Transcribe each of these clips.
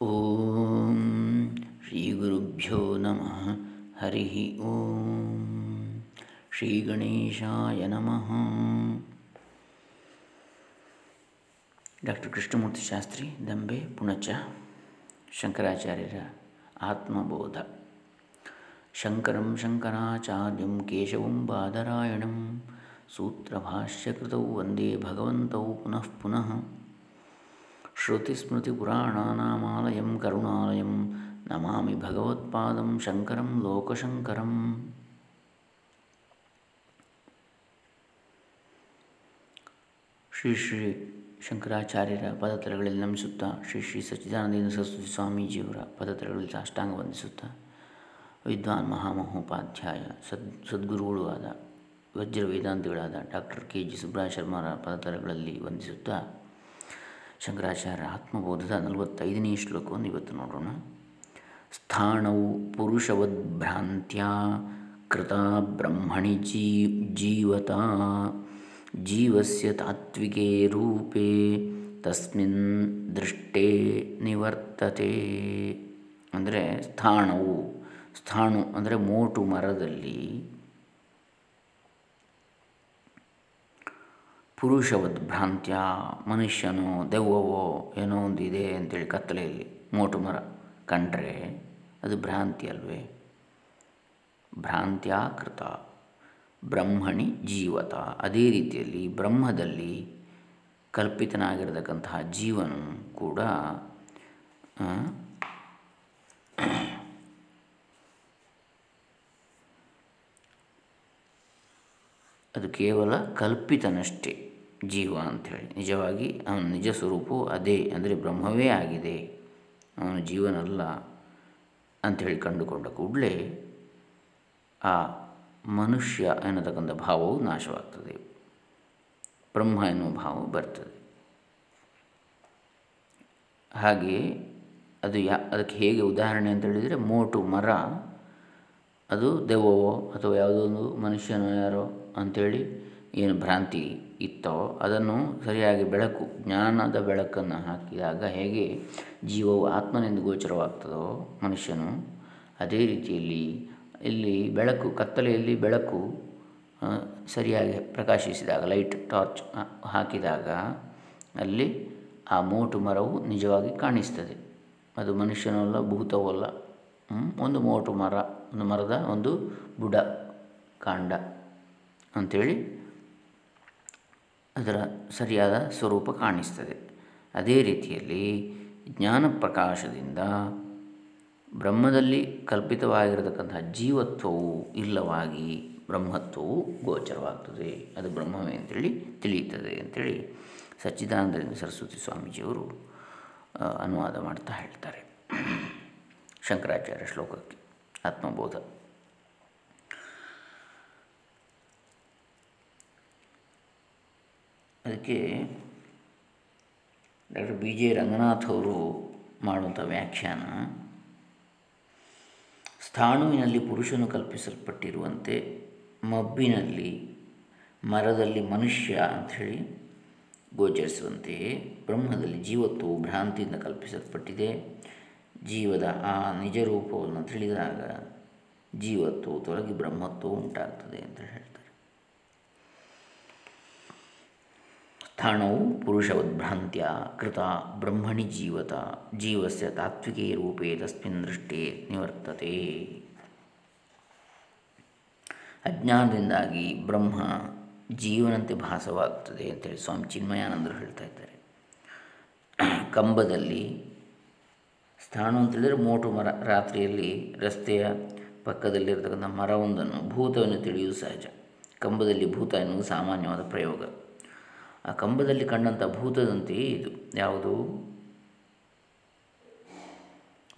ಓಂ ಶ್ರೀ ಗುರುಭ್ಯೋ ನಮಃ. ಹರಿ ಓಂ ಶ್ರೀ ಗಣೇಶಾಯ ನಮಃ. ಡಾಕ್ಟರ್ ಕೃಷ್ಣಮೂರ್ತಿ ಶಾಸ್ತ್ರಿ, ದಂಬೆ, ಪುಣಚ, ಶಂಕರಾಚಾರ್ಯರ ಆತ್ಮಬೋಧ. ಶಂಕರಂ ಶಂಕರಾಚಾರ್ಯಂ ಕೇಶವಂ ಬಾದರಾಯಣಂ. ಸೂತ್ರಭಾಷ್ಯಕೃತೌ, ವಂದೇ ಭಗವಂತೌ, ಪುನಃ ಪುನಃ. ಶ್ರುತಿಸ್ಮೃತಿಪುರಾಣಾನಾಮಾಲಯಂ ಕರುಣಾಲಯಂ ನಮಾಮಿ ಭಗವತ್ಪಾದಂ ಶಂಕರಂ ಲೋಕಶಂಕರಂ ಶ್ರೀ ಶ್ರೀ ಶಂಕರಾಚಾರ್ಯರ ಪದತರಗಳಲ್ಲಿ ನಮಿಸುತ್ತಾ ಶ್ರೀ ಶ್ರೀ ಸಚ್ಚಿದಾನಂದೇಂದ್ರ ಸರಸ್ವತಿ ಸ್ವಾಮೀಜಿಯವರ ಪದತಲಗಳಲ್ಲಿ ಸಾಷ್ಟಾಂಗ ವಂದಿಸುತ್ತಾ ವಿದ್ವಾನ್ ಮಹಾಮಹೋಪಾಧ್ಯಾಯ ಸದ್, ಸದ್ಗುರುಗಳು ಆದ ವಜ್ರ ವೇದಾಂತಿಗಳಾದ ಡಾಕ್ಟರ್ ಕೆ ಜಿ ಸುಬ್ರಹ ಶರ್ಮರ ಪದತರಗಳಲ್ಲಿ ವಂದಿಸುತ್ತಾ ಶಂಕರಾಚಾರ್ಯ ಆತ್ಮಬೋಧದ ನಲವತ್ತೈದನೇ ಶ್ಲೋಕವನ್ನು ಇವತ್ತು ನೋಡೋಣ. ಸ್ಥಾಣವು ಪುರುಷವದ್ಭ್ರಾಂತ್ಯ ಕೃತ ಬ್ರಹ್ಮಣಿ ಜೀ, ಜೀವತ, ಜೀವಸ್ಯ ತಾತ್ವಿಕೆ ರೂಪೇ, ತಸ್ಮಿನ್ ದೃಷ್ಟೇ ನಿವರ್ತತೆ. ಅಂದರೆ ಸ್ಥಾಣವು, ಸ್ಥಾಣು ಅಂದರೆ ಮೋಟು ಮರದಲ್ಲಿ ಪುರುಷವದ್ ಭ್ರಾಂತ್ಯ, ಮನುಷ್ಯನೋ ದೆವ್ವವೋ ಏನೋ ಒಂದು ಇದೆ ಅಂತೇಳಿ ಕತ್ತಲೆಯಲ್ಲಿ ಮೋಟು ಮರ ಕಂಡ್ರೆ ಅದು ಭ್ರಾಂತಿ ಅಲ್ವೇ? ಭ್ರಾಂತ್ಯಾಕೃತ, ಬ್ರಹ್ಮಣಿ ಜೀವತ. ಅದೇ ರೀತಿಯಲ್ಲಿ ಬ್ರಹ್ಮದಲ್ಲಿ ಕಲ್ಪಿತನಾಗಿರತಕ್ಕಂತಹ ಜೀವನು ಕೂಡ ಅದು ಕೇವಲ ಕಲ್ಪಿತನಷ್ಟೇ. ಜೀವ ಅಂಥೇಳಿ ನಿಜವಾಗಿ ಅವನ ನಿಜ ಸ್ವರೂಪವು ಅದೇ, ಅಂದರೆ ಬ್ರಹ್ಮವೇ ಆಗಿದೆ. ಅವನು ಜೀವನಲ್ಲ ಅಂಥೇಳಿ ಕಂಡುಕೊಂಡ ಕೂಡಲೇ ಆ ಮನುಷ್ಯ ಎನ್ನತಕ್ಕಂಥ ಭಾವವು ನಾಶವಾಗ್ತದೆ. ಬ್ರಹ್ಮ ಎನ್ನುವ ಭಾವ ಬರ್ತದೆ. ಹಾಗೆಯೇ ಅದು ಯಾ, ಅದಕ್ಕೆ ಹೇಗೆ ಉದಾಹರಣೆ ಅಂತ ಹೇಳಿದರೆ ಮೋಟು, ಮರ, ಅದು ದೆವ್ವವೋ ಅಥವಾ ಯಾವುದೋ ಒಂದು ಮನುಷ್ಯನೋ ಯಾರೋ ಅಂಥೇಳಿ ಏನು ಭ್ರಾಂತಿ ಇತ್ತೋ ಅದನ್ನು ಸರಿಯಾಗಿ ಬೆಳಕು, ಜ್ಞಾನದ ಬೆಳಕನ್ನು ಹಾಕಿದಾಗ ಹೇಗೆ ಜೀವವು ಆತ್ಮನೆಂದು ಗೋಚರವಾಗ್ತದೋ ಮನುಷ್ಯನು, ಅದೇ ರೀತಿಯಲ್ಲಿ ಇಲ್ಲಿ ಬೆಳಕು, ಕತ್ತಲೆಯಲ್ಲಿ ಬೆಳಕು ಸರಿಯಾಗಿ ಪ್ರಕಾಶಿಸಿದಾಗ, ಲೈಟ್, ಟಾರ್ಚ್ ಹಾಕಿದಾಗ ಅಲ್ಲಿ ಆ ಮೋಟು ಮರವು ನಿಜವಾಗಿ ಕಾಣಿಸ್ತದೆ. ಅದು ಮನುಷ್ಯನಲ್ಲ ಭೂತವಲ್ಲ ಒಂದು ಮೋಟು ಮರ, ಒಂದು ಮರದ ಒಂದು ಬುಡ, ಕಾಂಡ ಅಂಥೇಳಿ ಅದರ ಸರಿಯಾದ ಸ್ವರೂಪ ಕಾಣಿಸ್ತದೆ. ಅದೇ ರೀತಿಯಲ್ಲಿ ಜ್ಞಾನ ಪ್ರಕಾಶದಿಂದ ಬ್ರಹ್ಮದಲ್ಲಿ ಕಲ್ಪಿತವಾಗಿರತಕ್ಕಂತಹ ಜೀವತ್ವವು ಇಲ್ಲವಾಗಿ ಬ್ರಹ್ಮತ್ವವು ಗೋಚರವಾಗ್ತದೆ. ಅದು ಬ್ರಹ್ಮವೇ ಅಂತೇಳಿ ತಿಳಿಯುತ್ತದೆ ಅಂಥೇಳಿ ಸಚ್ಚಿದಾನಂದ ಸರಸ್ವತಿ ಸ್ವಾಮೀಜಿಯವರು ಅನುವಾದ ಮಾಡ್ತಾ ಹೇಳ್ತಾರೆ. ಶಂಕರಾಚಾರ್ಯ ಶ್ಲೋಕಕ್ಕೆ ಆತ್ಮಬೋಧ. ಅದಕ್ಕೆ ಡಾಕ್ಟರ್ ಬಿ ಜೆ ರಂಗನಾಥ್ ಅವರು ಮಾಡುವಂಥ ವ್ಯಾಖ್ಯಾನ, ಸ್ಥಾಣುವಿನಲ್ಲಿ ಪುರುಷನು ಕಲ್ಪಿಸಲ್ಪಟ್ಟಿರುವಂತೆ ಮಬ್ಬಿನಲ್ಲಿ ಮರದಲ್ಲಿ ಮನುಷ್ಯ ಅಂಥೇಳಿ ಗೋಚರಿಸುವಂತೆಯೇ ಬ್ರಹ್ಮದಲ್ಲಿ ಜೀವತ್ವವು ಭ್ರಾಂತಿಯಿಂದ ಕಲ್ಪಿಸಲ್ಪಟ್ಟಿದೆ. ಜೀವದ ಆ ನಿಜ ರೂಪವನ್ನು ತಿಳಿದಾಗ ಜೀವತ್ವ ತೊಲಗಿ ಬ್ರಹ್ಮತ್ವ ಉಂಟಾಗ್ತದೆ ಅಂತ ಹೇಳ್ತಾರೆ ಪುರುಷ ಉದ್ಭ್ರಾಂತ್ಯ ಕೃತ ಬ್ರಹ್ಮಣಿ ಜೀವತ, ಜೀವಸ್ಯ ತಾತ್ವಿಕೇ ರೂಪೇ ತಸ್ಮಿನ್ ದೃಷ್ಟಿ ನಿವರ್ತತೆ. ಅಜ್ಞಾನದಿಂದಾಗಿ ಬ್ರಹ್ಮ ಜೀವನಂತೆ ಭಾಸವಾಗುತ್ತದೆ ಅಂತೇಳಿ ಸ್ವಾಮಿ ಚಿನ್ಮಯಾನಂದರು ಹೇಳ್ತಾ ಇದ್ದಾರೆ. ಕಂಬದಲ್ಲಿ ಸ್ಥಾನ ಅಂತೇಳಿದರೆ ಮೋಟು ಮರ, ರಾತ್ರಿಯಲ್ಲಿ ರಸ್ತೆಯ ಪಕ್ಕದಲ್ಲಿರ್ತಕ್ಕಂಥ ಮರವೊಂದನ್ನು ಭೂತವನ್ನು ತಿಳಿಯುವುದು ಸಹಜ. ಕಂಬದಲ್ಲಿ ಭೂತ ಎನ್ನುವುದು ಸಾಮಾನ್ಯವಾದ ಪ್ರಯೋಗ. ಆ ಕಂಬದಲ್ಲಿ ಕಂಡಂಥ ಭೂತದಂತೆಯೇ ಇದು. ಯಾವುದು?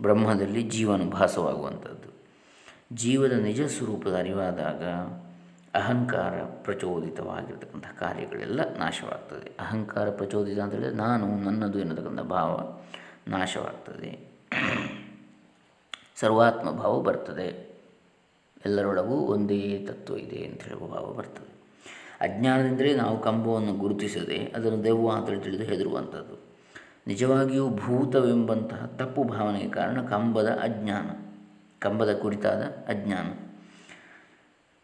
ಬ್ರಹ್ಮದಲ್ಲಿ ಜೀವನು ಭಾಸವಾಗುವಂಥದ್ದು ಜೀವದ ನಿಜ ಸ್ವರೂಪದ ಅರಿವಾದಾಗ ಅಹಂಕಾರ ಪ್ರಚೋದಿತವಾಗಿರ್ತಕ್ಕಂಥ ಕಾರ್ಯಗಳೆಲ್ಲ ನಾಶವಾಗ್ತದೆ. ಅಹಂಕಾರ ಪ್ರಚೋದಿತ ಅಂತ ಹೇಳಿದರೆ ನಾನು ನನ್ನದು ಎನ್ನತಕ್ಕಂಥ ಭಾವ ನಾಶವಾಗ್ತದೆ. ಸರ್ವಾತ್ಮ ಭಾವ ಬರ್ತದೆ. ಎಲ್ಲರೊಳಗೂ ಒಂದೇ ತತ್ವ ಇದೆ ಅಂತ ಹೇಳುವ ಭಾವ ಬರ್ತದೆ. ಅಜ್ಞಾನದಿಂದಲೇ ನಾವು ಕಂಬವನ್ನು ಗುರುತಿಸದೆ ಅದನ್ನು ದೆವ್ವ ಅಂತೇಳಿ ತಿಳಿದು ಹೆದರುವಂಥದ್ದು. ನಿಜವಾಗಿಯೂ ಭೂತವೆಂಬಂತಹ ತಪ್ಪು ಭಾವನೆಗೆ ಕಾರಣ ಕಂಬದ ಅಜ್ಞಾನ, ಕಂಬದ ಕುರಿತಾದ ಅಜ್ಞಾನ.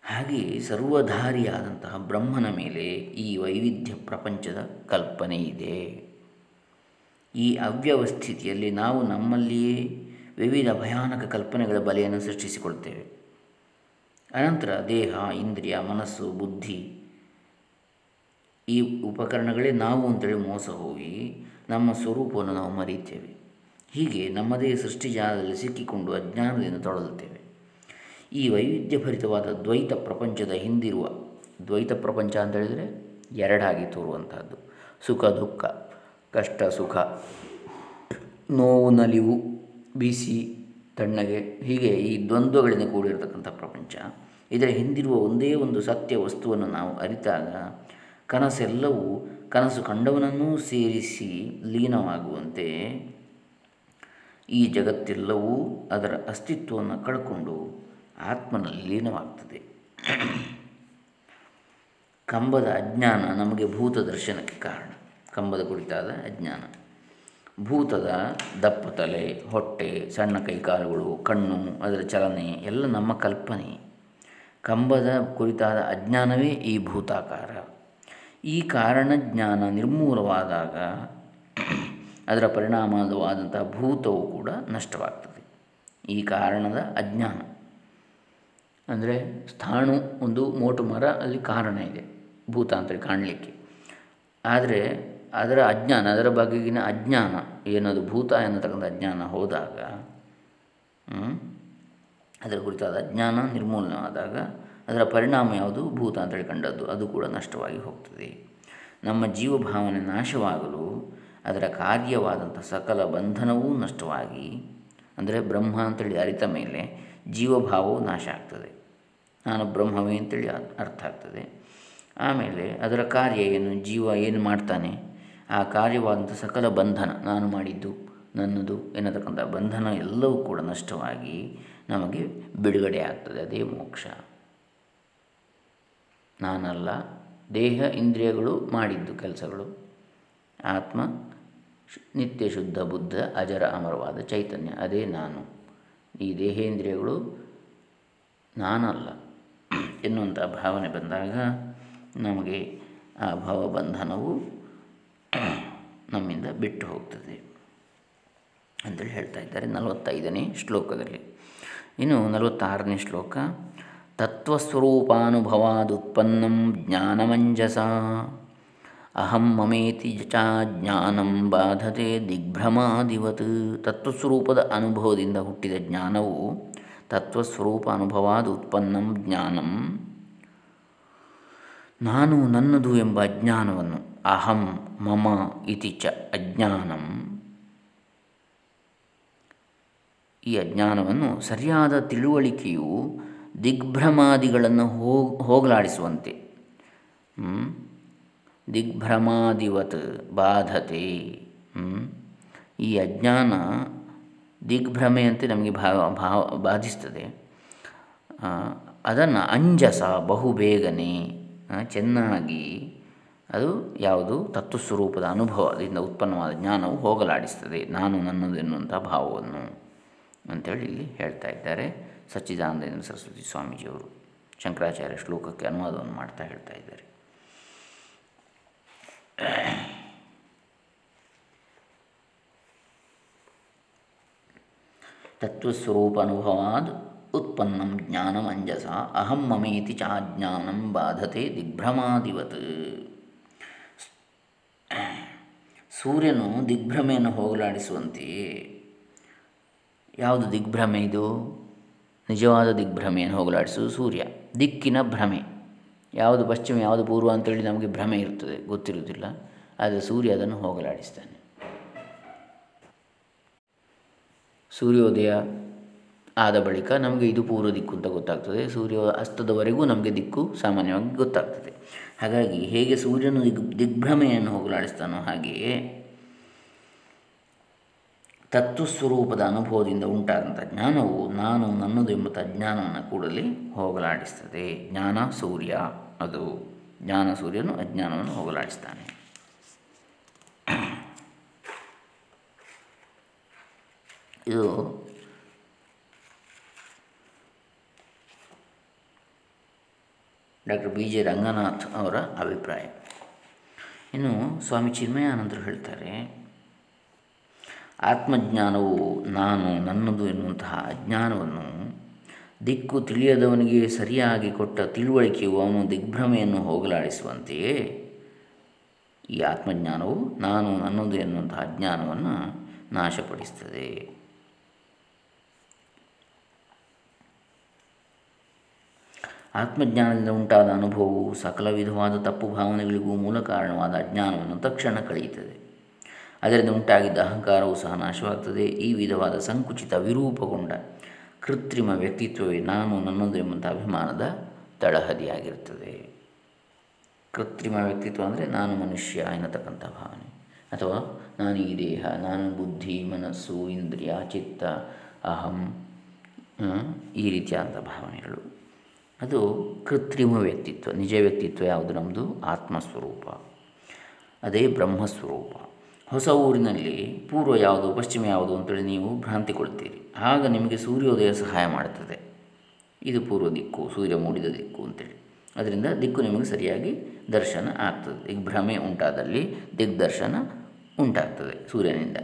ಹಾಗೆಯೇ ಸರ್ವಧಾರಿಯಾದಂತಹ ಬ್ರಹ್ಮನ ಮೇಲೆ ಈ ವೈವಿಧ್ಯ ಪ್ರಪಂಚದ ಕಲ್ಪನೆ ಇದೆ. ಈ ಅವ್ಯವಸ್ಥಿತಿಯಲ್ಲಿ ನಾವು ನಮ್ಮಲ್ಲಿಯೇ ವಿವಿಧ ಭಯಾನಕ ಕಲ್ಪನೆಗಳ ಬಲೆಯನ್ನು ಸೃಷ್ಟಿಸಿಕೊಳ್ತೇವೆ. ಅನಂತರ ದೇಹ, ಇಂದ್ರಿಯ, ಮನಸ್ಸು, ಬುದ್ಧಿ ಈ ಉಪಕರಣಗಳೇ ನಾವು ಅಂತೇಳಿ ಮೋಸ ಹೋಗಿ ನಮ್ಮ ಸ್ವರೂಪವನ್ನು ನಾವು ಮರೆಯುತ್ತೇವೆ. ಹೀಗೆ ನಮ್ಮದೇ ಸೃಷ್ಟಿಜಾಲದಲ್ಲಿ ಸಿಕ್ಕಿಕೊಂಡು ಅಜ್ಞಾನದಿಂದ ತೊಳಲುತ್ತೇವೆ. ಈ ವೈವಿಧ್ಯಭರಿತವಾದ ದ್ವೈತ ಪ್ರಪಂಚದ ಹಿಂದಿರುವ, ದ್ವೈತ ಪ್ರಪಂಚ ಅಂತ ಹೇಳಿದರೆ ಎರಡಾಗಿ ತೋರುವಂತಹದ್ದು. ಸುಖ, ದುಃಖ, ಕಷ್ಟ, ಸುಖ, ನೋವು, ನಲಿವು, ಬಿಸಿ, ತಣ್ಣಗೆ, ಹೀಗೆ ಈ ದ್ವಂದ್ವಗಳಿಂದ ಕೂಡಿರತಕ್ಕಂಥ ಪ್ರಪಂಚ. ಇದರ ಹಿಂದಿರುವ ಒಂದೇ ಒಂದು ಸತ್ಯ ವಸ್ತುವನ್ನು ನಾವು ಅರಿತಾಗ ಕನಸೆಲ್ಲವೂ ಕನಸು ಕಂಡವನನ್ನೂ ಸೇರಿಸಿ ಲೀನವಾಗುವಂತೆ ಈ ಜಗತ್ತೆಲ್ಲವೂ ಅದರ ಅಸ್ತಿತ್ವವನ್ನು ಕಳ್ಕೊಂಡು ಆತ್ಮನಲ್ಲಿ ಲೀನವಾಗ್ತದೆ. ಕಂಬದ ಅಜ್ಞಾನ ನಮಗೆ ಭೂತ ದರ್ಶನಕ್ಕೆ ಕಾರಣ. ಕಂಬದ ಕುರಿತಾದ ಅಜ್ಞಾನ. ಭೂತದ ದಪ್ಪ ತಲೆ, ಹೊಟ್ಟೆ, ಸಣ್ಣ ಕೈಕಾಲುಗಳು, ಕಣ್ಣು, ಅದರ ಚಲನೆ ಎಲ್ಲ ನಮ್ಮ ಕಲ್ಪನೆ. ಕಂಬದ ಕುರಿತಾದ ಅಜ್ಞಾನವೇ ಈ ಭೂತಾಕಾರ. ಈ ಕಾರಣ ಜ್ಞಾನ ನಿರ್ಮೂಲವಾದಾಗ ಅದರ ಪರಿಣಾಮವಾದಂತಹ ಭೂತವು ಕೂಡ ನಷ್ಟವಾಗ್ತದೆ. ಈ ಕಾರಣದ ಅಜ್ಞಾನ. ಅಂದರೆ ಸ್ಥಾಣು ಒಂದು ಮೋಟು ಮರ ಅಲ್ಲಿ ಕಾರಣ ಇದೆ ಭೂತ ಅಂತೇಳಿ ಕಾಣಲಿಕ್ಕೆ. ಆದರೆ ಅದರ ಅಜ್ಞಾನ, ಅದರ ಬಗೆಗಿನ ಅಜ್ಞಾನ, ಏನದು ಭೂತ ಎನ್ನತಕ್ಕಂಥ ಅಜ್ಞಾನ ಹೋದಾಗ ಅದರ ಕುರಿತಾದ ಅಜ್ಞಾನ ನಿರ್ಮೂಲನವಾದಾಗ ಅದರ ಪರಿಣಾಮ ಯಾವುದು? ಭೂತ ಅಂತೇಳಿ ಕಂಡದ್ದು ಅದು ಕೂಡ ನಷ್ಟವಾಗಿ ಹೋಗ್ತದೆ. ನಮ್ಮ ಜೀವಭಾವನೆ ನಾಶವಾಗಲು ಅದರ ಕಾರ್ಯವಾದಂಥ ಸಕಲ ಬಂಧನವೂ ನಷ್ಟವಾಗಿ, ಅಂದರೆ ಬ್ರಹ್ಮ ಅಂತೇಳಿ ಅರಿತ ಮೇಲೆ ಜೀವಭಾವವು ನಾಶ ಆಗ್ತದೆ. ನಾನು ಬ್ರಹ್ಮವೇ ಅಂತೇಳಿ ಅರ್ಥ ಆಗ್ತದೆ. ಆಮೇಲೆ ಅದರ ಕಾರ್ಯ ಏನು? ಜೀವ ಏನು ಮಾಡ್ತಾನೆ? ಆ ಕಾರ್ಯವಾದಂಥ ಸಕಲ ಬಂಧನ ನಾನು ಮಾಡಿದ್ದು, ನನ್ನದು ಎನ್ನತಕ್ಕಂಥ ಬಂಧನ ಎಲ್ಲವೂ ಕೂಡ ನಷ್ಟವಾಗಿ ನಮಗೆ ಬಿಡುಗಡೆ ಆಗ್ತದೆ. ಅದೇ ಮೋಕ್ಷ. ನಾನಲ್ಲ, ದೇಹ ಇಂದ್ರಿಯಗಳು ಮಾಡಿದ್ದು ಕೆಲಸಗಳು. ಆತ್ಮ ನಿತ್ಯ ಶುದ್ಧ, ಬುದ್ಧ, ಅಜರ, ಅಮರವಾದ ಚೈತನ್ಯ, ಅದೇ ನಾನು. ಈ ದೇಹೇಂದ್ರಿಯಗಳು ನಾನಲ್ಲ. ಎನ್ನುವಂಥ ಭಾವನೆ ಬಂದಾಗ ನಮಗೆ ಆ ಭಾವಬಂಧನವು ನಮ್ಮಿಂದ ಬಿಟ್ಟು ಹೋಗ್ತದೆ ಅಂತೇಳಿ ಹೇಳ್ತಾ ಇದ್ದಾರೆ ನಲವತ್ತೈದನೇ ಶ್ಲೋಕದಲ್ಲಿ. ಇನ್ನು ನಲವತ್ತಾರನೇ ಶ್ಲೋಕ ತತ್ವಸ್ವರೂಪಾನುಭವಾದುತ್ಪನ್ನಂ ಜ್ಞಾನಮಂಜಸ. ಅಹಂ ಮಮೇತಿ ಚ ಜ್ಞಾನಂ ಬಾಧತೆ ದಿಗ್ಭ್ರಮಾದಿವತ್. ತತ್ವಸ್ವರೂಪದ ಅನುಭವದಿಂದ ಹುಟ್ಟಿದ ಜ್ಞಾನವು ತತ್ವಸ್ವರೂಪ ಅನುಭವಾದ ಉತ್ಪನ್ನಂ ಜ್ಞಾನಂ. ನಾನು ನನ್ನದು ಎಂಬ ಅಜ್ಞಾನವನ್ನು ಅಹಂ ಮಮ ಇತಿ ಚ ಅಜ್ಞಾನಂ. ಈ ಅಜ್ಞಾನವನ್ನು ಸರಿಯಾದ ತಿಳುವಳಿಕೆಯು ದಿಗ್ಭ್ರಮಾದಿಗಳನ್ನು ಹೋಗ್, ಹೋಗಲಾಡಿಸುವಂತೆ. ದಿಗ್ಭ್ರಮಾದಿವತ್ ಬಾಧತೆ. ಈ ಅಜ್ಞಾನ ದಿಗ್ಭ್ರಮೆಯಂತೆ ನಮಗೆ ಭಾವ ಭಾವ, ಬಾಧಿಸ್ತದೆ. ಅದನ್ನು ಅಂಜಸ ಬಹು ಬೇಗನೆ ಚೆನ್ನಾಗಿ ಅದು ಯಾವುದು? ತತ್ವಸ್ವರೂಪದ ಅನುಭವದಿಂದ ಉತ್ಪನ್ನವಾದ ಜ್ಞಾನವು ಹೋಗಲಾಡಿಸ್ತದೆ. ನಾನು ನನ್ನದು ಎನ್ನುವಂಥ ಭಾವವನ್ನು ಅಂಥೇಳಿ ಇಲ್ಲಿ ಹೇಳ್ತಾ ಇದ್ದಾರೆ. ಸಚ್ಚಿದಾನಂದ ಸರಸ್ವತಿ ಸ್ವಾಮೀಜಿಯವರು ಶಂಕರಾಚಾರ್ಯ ಶ್ಲೋಕಕ್ಕೆ ಅನುವಾದವನ್ನು ಮಾಡ್ತಾ ಹೇಳ್ತಾ ಇದ್ದಾರೆ. ತತ್ವಸ್ವರೂಪ ಅನುಭವಾದ ಉತ್ಪನ್ನಂ ಜ್ಞಾನಮಂಜಸ ಅಹಂ ಮಮೇತಿ ಚಾಜ್ಞಾನಂ ಬಾಧತೆ ದಿಗ್ಭ್ರಮಾದಿವತ್. ಸೂರ್ಯನು ದಿಗ್ಭ್ರಮೆಯನ್ನು ಹೋಗಲಾಡಿಸುವಂತೆಯೇ ಯಾವುದು ದಿಗ್ಭ್ರಮೆ ಇದು? ನಿಜವಾದ ದಿಗ್ಭ್ರಮೆಯನ್ನು ಹೋಗಲಾಡಿಸುವುದು ಸೂರ್ಯ. ದಿಕ್ಕಿನ ಭ್ರಮೆ. ಯಾವುದು ಪಶ್ಚಿಮ, ಯಾವುದು ಪೂರ್ವ ಅಂತೇಳಿ ನಮಗೆ ಭ್ರಮೆ ಇರ್ತದೆ. ಗೊತ್ತಿರುವುದಿಲ್ಲ. ಆದರೆ ಸೂರ್ಯ ಅದನ್ನು ಹೋಗಲಾಡಿಸ್ತಾನೆ. ಸೂರ್ಯೋದಯ ಆದ ಬಳಿಕ ನಮಗೆ ಇದು ಪೂರ್ವ ದಿಕ್ಕು ಅಂತ ಗೊತ್ತಾಗ್ತದೆ. ಸೂರ್ಯ ಅಸ್ತದವರೆಗೂ ನಮಗೆ ದಿಕ್ಕು ಸಾಮಾನ್ಯವಾಗಿ ಗೊತ್ತಾಗ್ತದೆ. ಹಾಗಾಗಿ ಹೇಗೆ ಸೂರ್ಯನು ದಿಗ್, ದಿಗ್ಭ್ರಮೆಯನ್ನು ಹೋಗಲಾಡಿಸ್ತಾನೋ ಹಾಗೆಯೇ ತತ್ವಸ್ವರೂಪದ ಅನುಭವದಿಂದ ಉಂಟಾದಂಥ ಜ್ಞಾನವು ನಾನು ನನ್ನದು ಎಂಬ ಜ್ಞಾನವನ್ನು ಕೂಡಲೇ ಹೋಗಲಾಡಿಸ್ತದೆ. ಜ್ಞಾನ ಸೂರ್ಯ. ಅದು ಜ್ಞಾನ ಸೂರ್ಯನು ಅಜ್ಞಾನವನ್ನು ಹೋಗಲಾಡಿಸ್ತಾನೆ. ಇದು ಡಾಕ್ಟರ್ ಬಿ ಜೆ ರಂಗನಾಥ್ ಅವರ ಅಭಿಪ್ರಾಯ. ಇನ್ನು ಸ್ವಾಮಿ ಚಿನ್ಮಯಾನಂದರು ಹೇಳ್ತಾರೆ ಆತ್ಮಜ್ಞಾನವು ನಾನು ನನ್ನದು ಎನ್ನುವಂತಹ ಅಜ್ಞಾನವನ್ನು ದಿಕ್ಕು ತಿಳಿಯದವನಿಗೆ ಸರಿಯಾಗಿ ಕೊಟ್ಟ ತಿಳುವಳಿಕೆಯು ಅವನು ದಿಗ್ಭ್ರಮೆಯನ್ನು ಹೋಗಲಾಡಿಸುವಂತೆಯೇ ಈ ಆತ್ಮಜ್ಞಾನವು ನಾನು ನನ್ನದು ಎನ್ನುವಂತಹ ಅಜ್ಞಾನವನ್ನು ನಾಶಪಡಿಸ್ತದೆ ಆತ್ಮಜ್ಞಾನದಿಂದ ಉಂಟಾದ ಅನುಭವವು ಸಕಲ ವಿಧವಾದ ತಪ್ಪು ಭಾವನೆಗಳಿಗೂ ಮೂಲ ಕಾರಣವಾದ ಅಜ್ಞಾನವನ್ನು ತಕ್ಷಣ ಕಳೆಯುತ್ತದೆ. ಅದರಿಂದ ಉಂಟಾಗಿದ್ದ ಅಹಂಕಾರವು ಸಹ ನಾಶವಾಗ್ತದೆ. ಈ ವಿಧವಾದ ಸಂಕುಚಿತ ವಿರೂಪಗೊಂಡ ಕೃತ್ರಿಮ ವ್ಯಕ್ತಿತ್ವವೇ ನಾನು ನನ್ನದು ಎಂಬಂಥ ಅಭಿಮಾನದ ತಳಹದಿಯಾಗಿರ್ತದೆ ಕೃತ್ರಿಮ ವ್ಯಕ್ತಿತ್ವ ಅಂದರೆ ನಾನು ಮನುಷ್ಯ ಎನ್ನತಕ್ಕಂಥ ಭಾವನೆ. ಅಥವಾ ನಾನು ಈ ದೇಹ, ನಾನು ಬುದ್ಧಿ, ಮನಸ್ಸು, ಇಂದ್ರಿಯ, ಚಿತ್ತ, ಅಹಂ ಈ ರೀತಿಯಾದಂಥ ಭಾವನೆಗಳು. ಅದು ಕೃತ್ರಿಮ ವ್ಯಕ್ತಿತ್ವ, ನಿಜ ವ್ಯಕ್ತಿತ್ವ ಯಾವುದು ನಮ್ಮದು ಆತ್ಮಸ್ವರೂಪ. ಅದೇ ಬ್ರಹ್ಮಸ್ವರೂಪ. ಹೊಸ ಊರಿನಲ್ಲಿ ಪೂರ್ವ ಯಾವುದು, ಪಶ್ಚಿಮ ಯಾವುದು ಅಂತೇಳಿ ನೀವು ಭ್ರಾಂತಿ ಕೊಡ್ತೀರಿ. ಆಗ ನಿಮಗೆ ಸೂರ್ಯೋದಯ ಸಹಾಯ ಮಾಡುತ್ತದೆ ಇದು ಪೂರ್ವ ದಿಕ್ಕು, ಸೂರ್ಯ ಮೂಡಿದ ದಿಕ್ಕು ಅಂತೇಳಿ. ಅದರಿಂದ ದಿಕ್ಕು ನಿಮಗೆ ಸರಿಯಾಗಿ ದರ್ಶನ ಆಗ್ತದೆ. ಈಗ ಭ್ರಮೆ ಉಂಟಾದಲ್ಲಿ ದಿಗ್ದರ್ಶನ ಉಂಟಾಗ್ತದೆ ಸೂರ್ಯನಿಂದ.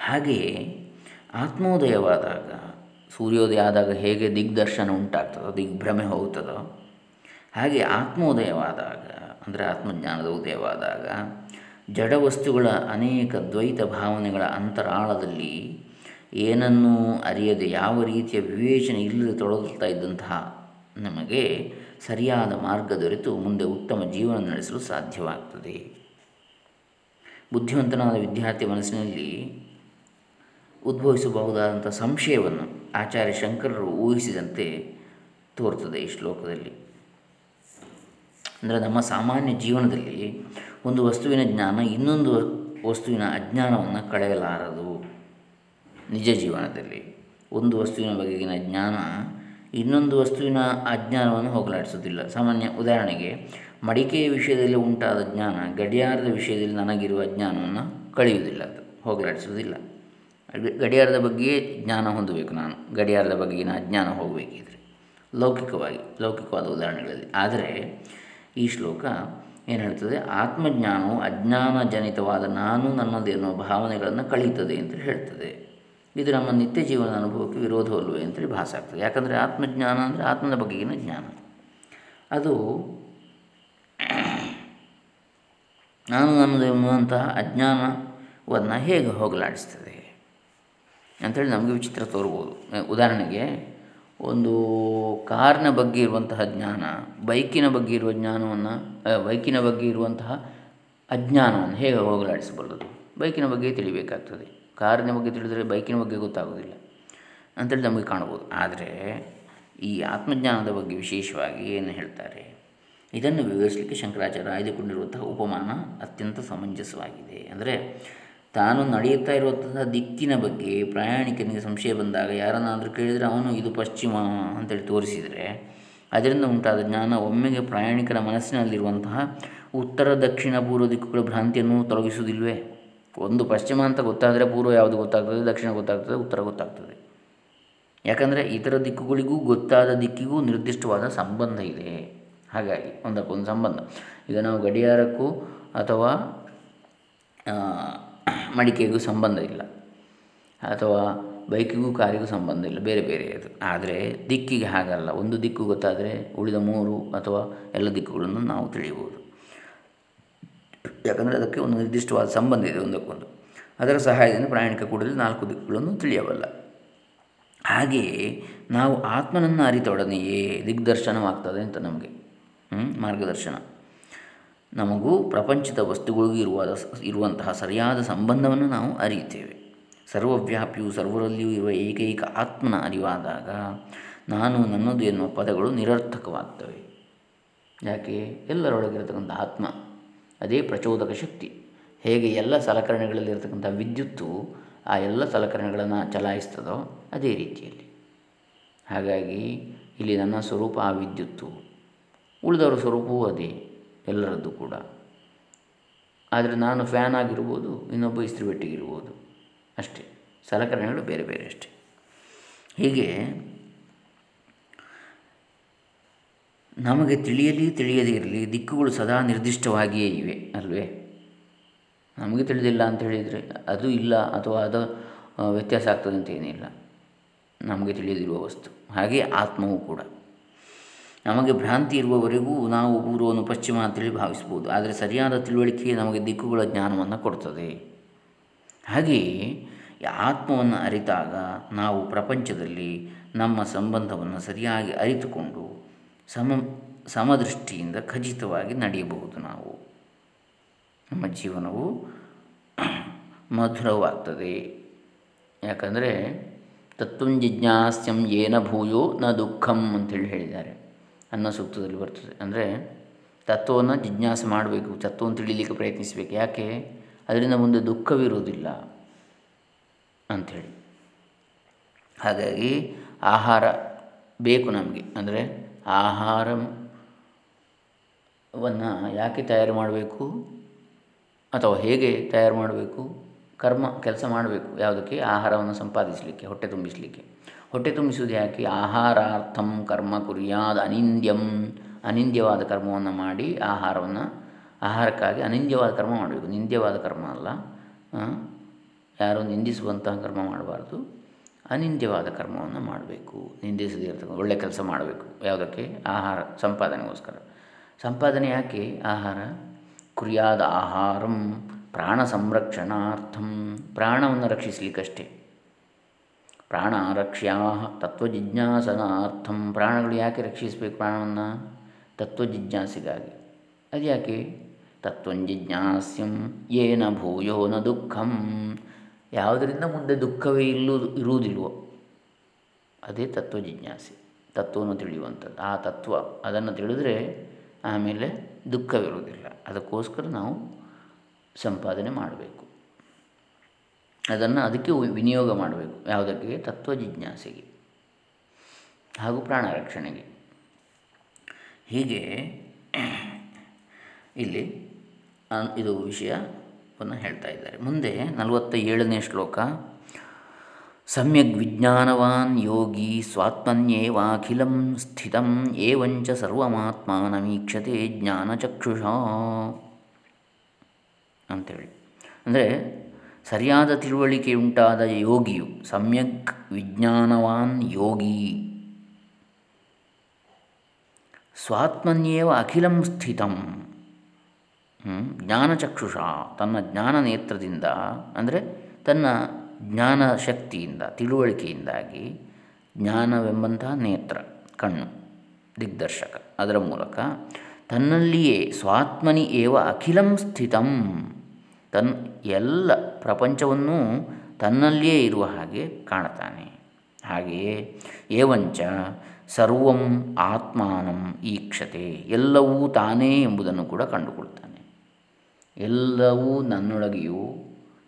ಹಾಗೆಯೇ ಆತ್ಮೋದಯವಾದಾಗ, ಸೂರ್ಯೋದಯ ಆದಾಗ ಹೇಗೆ ದಿಗ್ದರ್ಶನ ಉಂಟಾಗ್ತದೋ ದಿಗ್ಭ್ರಮೆ ಹೋಗ್ತದೋ ಹಾಗೆ ಆತ್ಮೋದಯವಾದಾಗ, ಅಂದರೆ ಆತ್ಮಜ್ಞಾನದ ಉದಯವಾದಾಗ ಜಡ ವಸ್ತುಗಳ ಅನೇಕ ದ್ವೈತ ಭಾವನೆಗಳ ಅಂತರಾಳದಲ್ಲಿ ಏನನ್ನೂ ಅರಿಯದೆ ಯಾವ ರೀತಿಯ ವಿವೇಚನೆ ಇಲ್ಲದೆ ತೊಡಗುತ್ತಾ ಇದ್ದಂತಹ ನಮಗೆ ಸರಿಯಾದ ಮಾರ್ಗ ದೊರೆತು ಮುಂದೆ ಉತ್ತಮ ಜೀವನ ನಡೆಸಲು ಸಾಧ್ಯವಾಗ್ತದೆ. ಬುದ್ಧಿವಂತನಾದ ವಿದ್ಯಾರ್ಥಿ ಮನಸ್ಸಿನಲ್ಲಿ ಉದ್ಭವಿಸಬಹುದಾದಂಥ ಸಂಶಯವನ್ನು ಆಚಾರ್ಯ ಶಂಕರರು ಊಹಿಸಿದಂತೆ ತೋರ್ತದೆ ಈ ಶ್ಲೋಕದಲ್ಲಿ. ಅಂದರೆ ನಮ್ಮ ಸಾಮಾನ್ಯ ಜೀವನದಲ್ಲಿ ಒಂದು ವಸ್ತುವಿನ ಜ್ಞಾನ ಇನ್ನೊಂದು ವಸ್ತುವಿನ ಅಜ್ಞಾನವನ್ನು ಕಳೆಯಲಾರದು. ನಿಜ ಜೀವನದಲ್ಲಿ ಒಂದು ವಸ್ತುವಿನ ಬಗೆಗಿನ ಜ್ಞಾನ ಇನ್ನೊಂದು ವಸ್ತುವಿನ ಅಜ್ಞಾನವನ್ನು ಹೋಗಲಾಡಿಸುವುದಿಲ್ಲ. ಸಾಮಾನ್ಯ ಉದಾಹರಣೆಗೆ, ಮಡಿಕೆಯ ವಿಷಯದಲ್ಲಿ ಉಂಟಾದ ಜ್ಞಾನ ಗಡಿಯಾರದ ವಿಷಯದಲ್ಲಿ ನನಗಿರುವ ಜ್ಞಾನವನ್ನು ಕಳೆಯುವುದಿಲ್ಲ, ಅದು ಹೋಗಲಾಡಿಸುವುದಿಲ್ಲ. ಗಡಿಯಾರದ ಬಗ್ಗೆಯೇ ಜ್ಞಾನ ಹೊಂದಬೇಕು ನಾನು. ಗಡಿಯಾರದ ಬಗೆಗಿನ ಅಜ್ಞಾನ ಹೋಗಬೇಕಿದ್ರೆ. ಲೌಕಿಕವಾಗಿ, ಲೌಕಿಕವಾದ ಉದಾಹರಣೆಗಳಲ್ಲಿ. ಆದರೆ, ಈ ಶ್ಲೋಕ ಏನು ಹೇಳ್ತದೆ ಆತ್ಮಜ್ಞಾನವು ಅಜ್ಞಾನಜನಿತವಾದ ನಾನು ನನ್ನದು ಎನ್ನುವ ಭಾವನೆಗಳನ್ನು ಕಳೀತದೆ ಅಂತ ಹೇಳ್ತದೆ. ಇದು ನಮ್ಮ ನಿತ್ಯ ಜೀವನ ಅನುಭವಕ್ಕೆ ವಿರೋಧವಲ್ವೇ ಅಂತೇಳಿ ಭಾಸ ಆಗ್ತದೆ. ಯಾಕಂದರೆ ಆತ್ಮಜ್ಞಾನ ಅಂದರೆ ಆತ್ಮದ ಬಗೆಗಿನ ಜ್ಞಾನ. ಅದು ನಾನು ನನ್ನದು ಎನ್ನುವಂತಹ ಅಜ್ಞಾನವನ್ನು ಹೇಗೆ ಹೋಗಲಾಡಿಸ್ತದೆ ಅಂಥೇಳಿ ನಮಗೆ ವಿಚಿತ್ರ ತೋರ್ಬೋದು. ಉದಾಹರಣೆಗೆ ಒಂದು ಕಾರ್ನ ಬಗ್ಗೆ ಇರುವಂತಹ ಜ್ಞಾನ, ಬೈಕಿನ ಬಗ್ಗೆ ಇರುವ ಜ್ಞಾನವನ್ನು ಬೈಕಿನ ಬಗ್ಗೆ ಇರುವಂತಹ ಅಜ್ಞಾನವನ್ನು ಹೇಗೆ ಹೋಗಲಾಡಿಸಬಲ್ಲದು? ಬೈಕಿನ ಬಗ್ಗೆ ತಿಳಿಬೇಕಾಗ್ತದೆ. ಕಾರಿನ ಬಗ್ಗೆ ತಿಳಿದರೆ ಬೈಕಿನ ಬಗ್ಗೆ ಗೊತ್ತಾಗೋದಿಲ್ಲ. ಅಂತೇಳಿ ನಮಗೆ ಕಾಣ್ಬೋದು ಆದರೆ ಈ ಆತ್ಮಜ್ಞಾನದ ಬಗ್ಗೆ ವಿಶೇಷವಾಗಿ ಏನು ಹೇಳ್ತಾರೆ? ಇದನ್ನು ವಿವರಿಸಲಿಕ್ಕೆ ಶಂಕರಾಚಾರ್ಯ ಆಯ್ದುಕೊಂಡಿರುವಂತಹ ಉಪಮಾನ ಅತ್ಯಂತ ಸಮಂಜಸವಾಗಿದೆ. ಅಂದರೆ ತಾನು ನಡೆಯುತ್ತಾ ಇರುವಂತಹ ದಿಕ್ಕಿನ ಬಗ್ಗೆ ಪ್ರಯಾಣಿಕನಿಗೆ ಸಂಶಯ ಬಂದಾಗ ಯಾರನ್ನಾದರೂ ಕೇಳಿದರೆ ಅವನು ಇದು ಪಶ್ಚಿಮ ಅಂತೇಳಿ ತೋರಿಸಿದರೆ ಅದರಿಂದ ಉಂಟಾದ ಜ್ಞಾನ ಒಮ್ಮೆಗೆ ಪ್ರಯಾಣಿಕರ ಮನಸ್ಸಿನಲ್ಲಿರುವಂತಹ ಉತ್ತರ, ದಕ್ಷಿಣ, ಪೂರ್ವ ದಿಕ್ಕುಗಳ ಭ್ರಾಂತಿಯನ್ನು ತೊಲಗಿಸುವುದಿಲ್ವೇ ಒಂದು ಪಶ್ಚಿಮ ಅಂತ ಗೊತ್ತಾದರೆ ಪೂರ್ವ ಯಾವುದು ಗೊತ್ತಾಗ್ತದೆ, ದಕ್ಷಿಣ ಗೊತ್ತಾಗ್ತದೆ, ಉತ್ತರ ಗೊತ್ತಾಗ್ತದೆ. ಯಾಕಂದರೆ ಇತರ ದಿಕ್ಕುಗಳಿಗೂ ಗೊತ್ತಾದ ದಿಕ್ಕಿಗೂ ನಿರ್ದಿಷ್ಟವಾದ ಸಂಬಂಧ ಇದೆ. ಹಾಗಾಗಿ ಒಂದಕ್ಕೊಂದು ಸಂಬಂಧ. ಈಗ ನಾವು ಗಡಿಯಾರಕ್ಕೂ ಅಥವಾ ಮಡಿಕೆಗೂ ಸಂಬಂಧ ಇಲ್ಲ. ಅಥವಾ ಬೈಕಿಗೂ ಕಾರಿಗೂ ಸಂಬಂಧ ಇಲ್ಲ. ಬೇರೆ ಬೇರೆ ಅದು. ಆದರೆ ದಿಕ್ಕಿಗೆ ಹಾಗಲ್ಲ. ಒಂದು ದಿಕ್ಕು ಗೊತ್ತಾದರೆ ಉಳಿದ ಮೂರು ಅಥವಾ ಎಲ್ಲ ದಿಕ್ಕುಗಳನ್ನು ನಾವು ತಿಳಿಯಬಹುದು. ಯಾಕಂದರೆ ಅದಕ್ಕೆ ಒಂದು ನಿರ್ದಿಷ್ಟವಾದ ಸಂಬಂಧ ಇದೆ ಒಂದಕ್ಕೊಂದು. ಅದರ ಸಹಾಯದಿಂದ ಪ್ರಯಾಣಿಕ ಕೂಡಲೇ ನಾಲ್ಕು ದಿಕ್ಕುಗಳನ್ನು ತಿಳಿಯಬಲ್ಲ ಹಾಗೆಯೇ ನಾವು ಆತ್ಮನನ್ನು ಅರಿತೊಡನೆಯೇ ದಿಗ್ದರ್ಶನವಾಗ್ತದೆ ಅಂತ ನಮಗೆ ಮಾರ್ಗದರ್ಶನ. ನಮಗೂ ಪ್ರಪಂಚದ ವಸ್ತುಗಳಿಗೂ ಇರುವ ಇರುವಂತಹ ಸರಿಯಾದ ಸಂಬಂಧವನ್ನು ನಾವು ಅರಿಯುತ್ತೇವೆ. ಸರ್ವವ್ಯಾಪಿಯು ಸರ್ವರಲ್ಲಿಯೂ ಇರುವ ಏಕೈಕ ಆತ್ಮನ ಅರಿವಾದಾಗ ನಾನು ನನ್ನದು ಎನ್ನುವ ಪದಗಳು ನಿರರ್ಥಕವಾಗ್ತವೆ. ಯಾಕೆ? ಎಲ್ಲರೊಳಗಿರತಕ್ಕಂಥ ಆತ್ಮ, ಅದೇ ಪ್ರಚೋದಕ ಶಕ್ತಿ. ಹೇಗೆ ಎಲ್ಲ ಸಲಕರಣೆಗಳಲ್ಲಿರ್ತಕ್ಕಂಥ ವಿದ್ಯುತ್ತು ಆ ಎಲ್ಲ ಸಲಕರಣೆಗಳನ್ನು ಚಲಾಯಿಸ್ತದೋ ಅದೇ ರೀತಿಯಲ್ಲಿ. ಹಾಗಾಗಿ ಇಲ್ಲಿ ನನ್ನ ಸ್ವರೂಪ ಆ ವಿದ್ಯುತ್ತು, ಉಳಿದವರ ಸ್ವರೂಪವೂ ಅದೇ. ಎಲ್ಲರದ್ದು ಕೂಡ. ಆದರೆ ನಾನು ಫ್ಯಾನ್ ಆಗಿರ್ಬೋದು, ಇನ್ನೊಬ್ಬ ಇಸ್ತ್ರಿ ಬೆಟ್ಟಿಗಿರ್ಬೋದು ಅಷ್ಟೇ. ಸಲಕರಣೆಗಳು ಬೇರೆ ಬೇರೆ ಅಷ್ಟೆ. ಹೀಗೆ ನಮಗೆ ತಿಳಿಯಲಿ ತಿಳಿಯದೇ ಇರಲಿ ದಿಕ್ಕುಗಳು ಸದಾ ನಿರ್ದಿಷ್ಟವಾಗಿಯೇ ಇವೆ, ಅಲ್ವೇ? ನಮಗೆ ತಿಳಿದಿಲ್ಲ ಅಂತ ಹೇಳಿದರೆ ಅದು ಇಲ್ಲ ಅಥವಾ ಅದು ವ್ಯತ್ಯಾಸ ಆಗ್ತದೆ ಅಂತ ಏನಿಲ್ಲ. ನಮಗೆ ತಿಳಿಯದಿರುವ ವಸ್ತು. ಹಾಗೆ ಆತ್ಮವೂ ಕೂಡ. ನಮಗೆ ಭ್ರಾಂತಿ ಇರುವವರೆಗೂ ನಾವು ಪೂರ್ವವನ್ನು ಪಶ್ಚಿಮ ಅಂತೇಳಿ ಭಾವಿಸ್ಬೋದು ಆದರೆ ಸರಿಯಾದ ತಿಳುವಳಿಕೆ ನಮಗೆ ದಿಕ್ಕುಗಳ ಜ್ಞಾನವನ್ನು ಕೊಡ್ತದೆ ಹಾಗೆಯೇ ಆತ್ಮವನ್ನು ಅರಿತಾಗ ನಾವು ಪ್ರಪಂಚದಲ್ಲಿ ನಮ್ಮ ಸಂಬಂಧವನ್ನು ಸರಿಯಾಗಿ ಅರಿತುಕೊಂಡು ಸಮ, ಸಮದೃಷ್ಟಿಯಿಂದ ಖಚಿತವಾಗಿ ನಡೆಯಬಹುದು ನಾವು. ನಮ್ಮ ಜೀವನವು ಮಧುರವಾಗ್ತದೆ. ಯಾಕಂದರೆ ತತ್ವಂಜಿಜ್ಞಾಸ್ಯಂ ಏನ ಭೂಯೋ ನ ದುಃಖಂ ಅಂತೇಳಿ ಹೇಳಿದ್ದಾರೆ. ಅನ್ನೋ ಸೂಕ್ತದಲ್ಲಿ ಬರ್ತದೆ. ಅಂದರೆ ತತ್ವವನ್ನು ಜಿಜ್ಞಾಸೆ ಮಾಡಬೇಕು, ತತ್ವವನ್ನು ತಿಳಿಲಿಕ್ಕೆ ಪ್ರಯತ್ನಿಸಬೇಕು. ಯಾಕೆ? ಅದರಿಂದ ಮುಂದೆ ದುಃಖವಿರುವುದಿಲ್ಲ ಅಂಥೇಳಿ. ಹಾಗಾಗಿ ಆಹಾರ ಬೇಕು ನಮಗೆ. ಅಂದರೆ ಆಹಾರವನ್ನು ಯಾಕೆ ತಯಾರು ಮಾಡಬೇಕು? ಅಥವಾ ಹೇಗೆ ತಯಾರು ಮಾಡಬೇಕು? ಕರ್ಮ, ಕೆಲಸ ಮಾಡಬೇಕು. ಯಾವುದಕ್ಕೆ? ಆಹಾರವನ್ನು ಸಂಪಾದಿಸಲಿಕ್ಕೆ, ಹೊಟ್ಟೆ ತುಂಬಿಸಲಿಕ್ಕೆ. ಹೊಟ್ಟೆ ತುಂಬಿಸುವುದು ಯಾಕೆ? ಆಹಾರಾರ್ಥಂ ಕರ್ಮ ಕುರಿಯಾದ ಅನಿಂದ್ಯಂ. ಅನಿಂದ್ಯವಾದ ಕರ್ಮವನ್ನು ಮಾಡಿ ಆಹಾರವನ್ನು, ಆಹಾರಕ್ಕಾಗಿ ಅನಿಂದ್ಯವಾದ ಕರ್ಮ ಮಾಡಬೇಕು. ನಿಂದ್ಯವಾದ ಕರ್ಮ ಅಲ್ಲ. ಯಾರು ನಿಂದಿಸುವಂತಹ ಕರ್ಮ ಮಾಡಬಾರ್ದು. ಅನಿಂದ್ಯವಾದ ಕರ್ಮವನ್ನು ಮಾಡಬೇಕು. ನಿಂದಿಸದೇ ಇರ್ತಕ್ಕಂಥ ಒಳ್ಳೆ ಕೆಲಸ ಮಾಡಬೇಕು. ಯಾವುದಕ್ಕೆ? ಆಹಾರ, ಸಂಪಾದನೆಗೋಸ್ಕರ. ಸಂಪಾದನೆ ಯಾಕೆ? ಆಹಾರ. ಕುರಿಯಾದ ಆಹಾರಂ ಪ್ರಾಣ ಸಂರಕ್ಷಣಾರ್ಥಂ. ಪ್ರಾಣವನ್ನು ರಕ್ಷಿಸಲಿಕ್ಕಷ್ಟೇ. ಪ್ರಾಣ ರಕ್ಷ್ಯಾ ತತ್ವಜಿಜ್ಞಾಸನಾರ್ಥಂ. ಪ್ರಾಣಗಳು ಯಾಕೆ ರಕ್ಷಿಸಬೇಕು ಪ್ರಾಣವನ್ನು? ತತ್ವಜಿಜ್ಞಾಸಿಗಾಗಿ. ಅದು ಯಾಕೆ? ತತ್ವಂಜಿಜ್ಞಾಸ್ಯಂ ಏನ ಭೂಯೋ ನ ದುಃಖಂ. ಯಾವುದರಿಂದ ಮುಂದೆ ದುಃಖವೇ ಇಲ್ಲೂ ಇರುವುದಿಲ್ವೋ, ಅದೇ ತತ್ವ ಜಿಜ್ಞಾಸೆ ತತ್ವವನ್ನು ತಿಳಿಯುವಂಥದ್ದು. ಆ ತತ್ವ, ಅದನ್ನು ತಿಳಿದರೆ ಆಮೇಲೆ ದುಃಖವಿರುವುದಿಲ್ಲ. ಅದಕ್ಕೋಸ್ಕರ ನಾವು ಸಂಪಾದನೆ ಮಾಡಬೇಕು. ಅದನ್ನು ಅದಕ್ಕೆ ವಿನಿಯೋಗ ಮಾಡಬೇಕು. ಯಾವುದಕ್ಕೆ? ತತ್ವ ಜಿಜ್ಞಾಸೆಗೆ. ಹಾಗೂ ಪ್ರಾಣ ರಕ್ಷಣೆಗೆ. ಹೀಗೆ ಇಲ್ಲಿ ಇದು ವಿಷಯವನ್ನು ಹೇಳ್ತಾ ಇದ್ದಾರೆ. ಮುಂದೆ ನಲವತ್ತ ಏಳನೇ ಶ್ಲೋಕ. ಸಮ್ಯಗ್ ವಿಜ್ಞಾನವಾನ್ ಯೋಗಿ ಸ್ವಾತ್ಮನ್ಯೇವಾಖಿಲಂ ಸ್ಥಿತಂ ಏವಂಚ ಸರ್ವಮಾತ್ಮಾನಮೀಕ್ಷತೆ ಜ್ಞಾನಚಕ್ಷುಷ. ಅಂಥೇಳಿ ಅಂದರೆ ಸರಿಯಾದ ತಿಳುವಳಿಕೆಯುಂಟಾದ ಯೋಗಿಯು ಸಮ್ಯಕ್ ವಿಜ್ಞಾನವಾನ್ ಯೋಗಿ. ಸ್ವಾತ್ಮನ್ಯೇವ ಅಖಿಲಂ ಸ್ಥಿತಂ. ಜ್ಞಾನಚಕ್ಷುಷ, ತನ್ನ ಜ್ಞಾನ ನೇತ್ರದಿಂದ, ಅಂದರೆ ತನ್ನ ಜ್ಞಾನ ಶಕ್ತಿಯಿಂದ, ತಿಳುವಳಿಕೆಯಿಂದಾಗಿ ಜ್ಞಾನವೆಂಬಂತಹ ನೇತ್ರ, ಕಣ್ಣು, ದಿಗ್ದರ್ಶಕ, ಅದರ ಮೂಲಕ ತನ್ನಲ್ಲಿಯೇ ಸ್ವಾತ್ಮನಿ ಏವ ಅಖಿಲಂ ಸ್ಥಿತಂ. ತನ್ ಎಲ್ಲ ಪ್ರಪಂಚವನ್ನೂ ತನ್ನಲ್ಲಿಯೇ ಇರುವ ಹಾಗೆ ಕಾಣ್ತಾನೆ ಹಾಗೆಯೇ ಏವಂಚ ಸರ್ವಂ ಆತ್ಮಾನಂ ಈಕ್ಷತೆ ಎಲ್ಲವೂ ತಾನೇ ಎಂಬುದನ್ನು ಕೂಡ ಕಂಡುಕೊಳ್ತಾನೆ. ಎಲ್ಲವೂ ನನ್ನೊಳಗೆಯೂ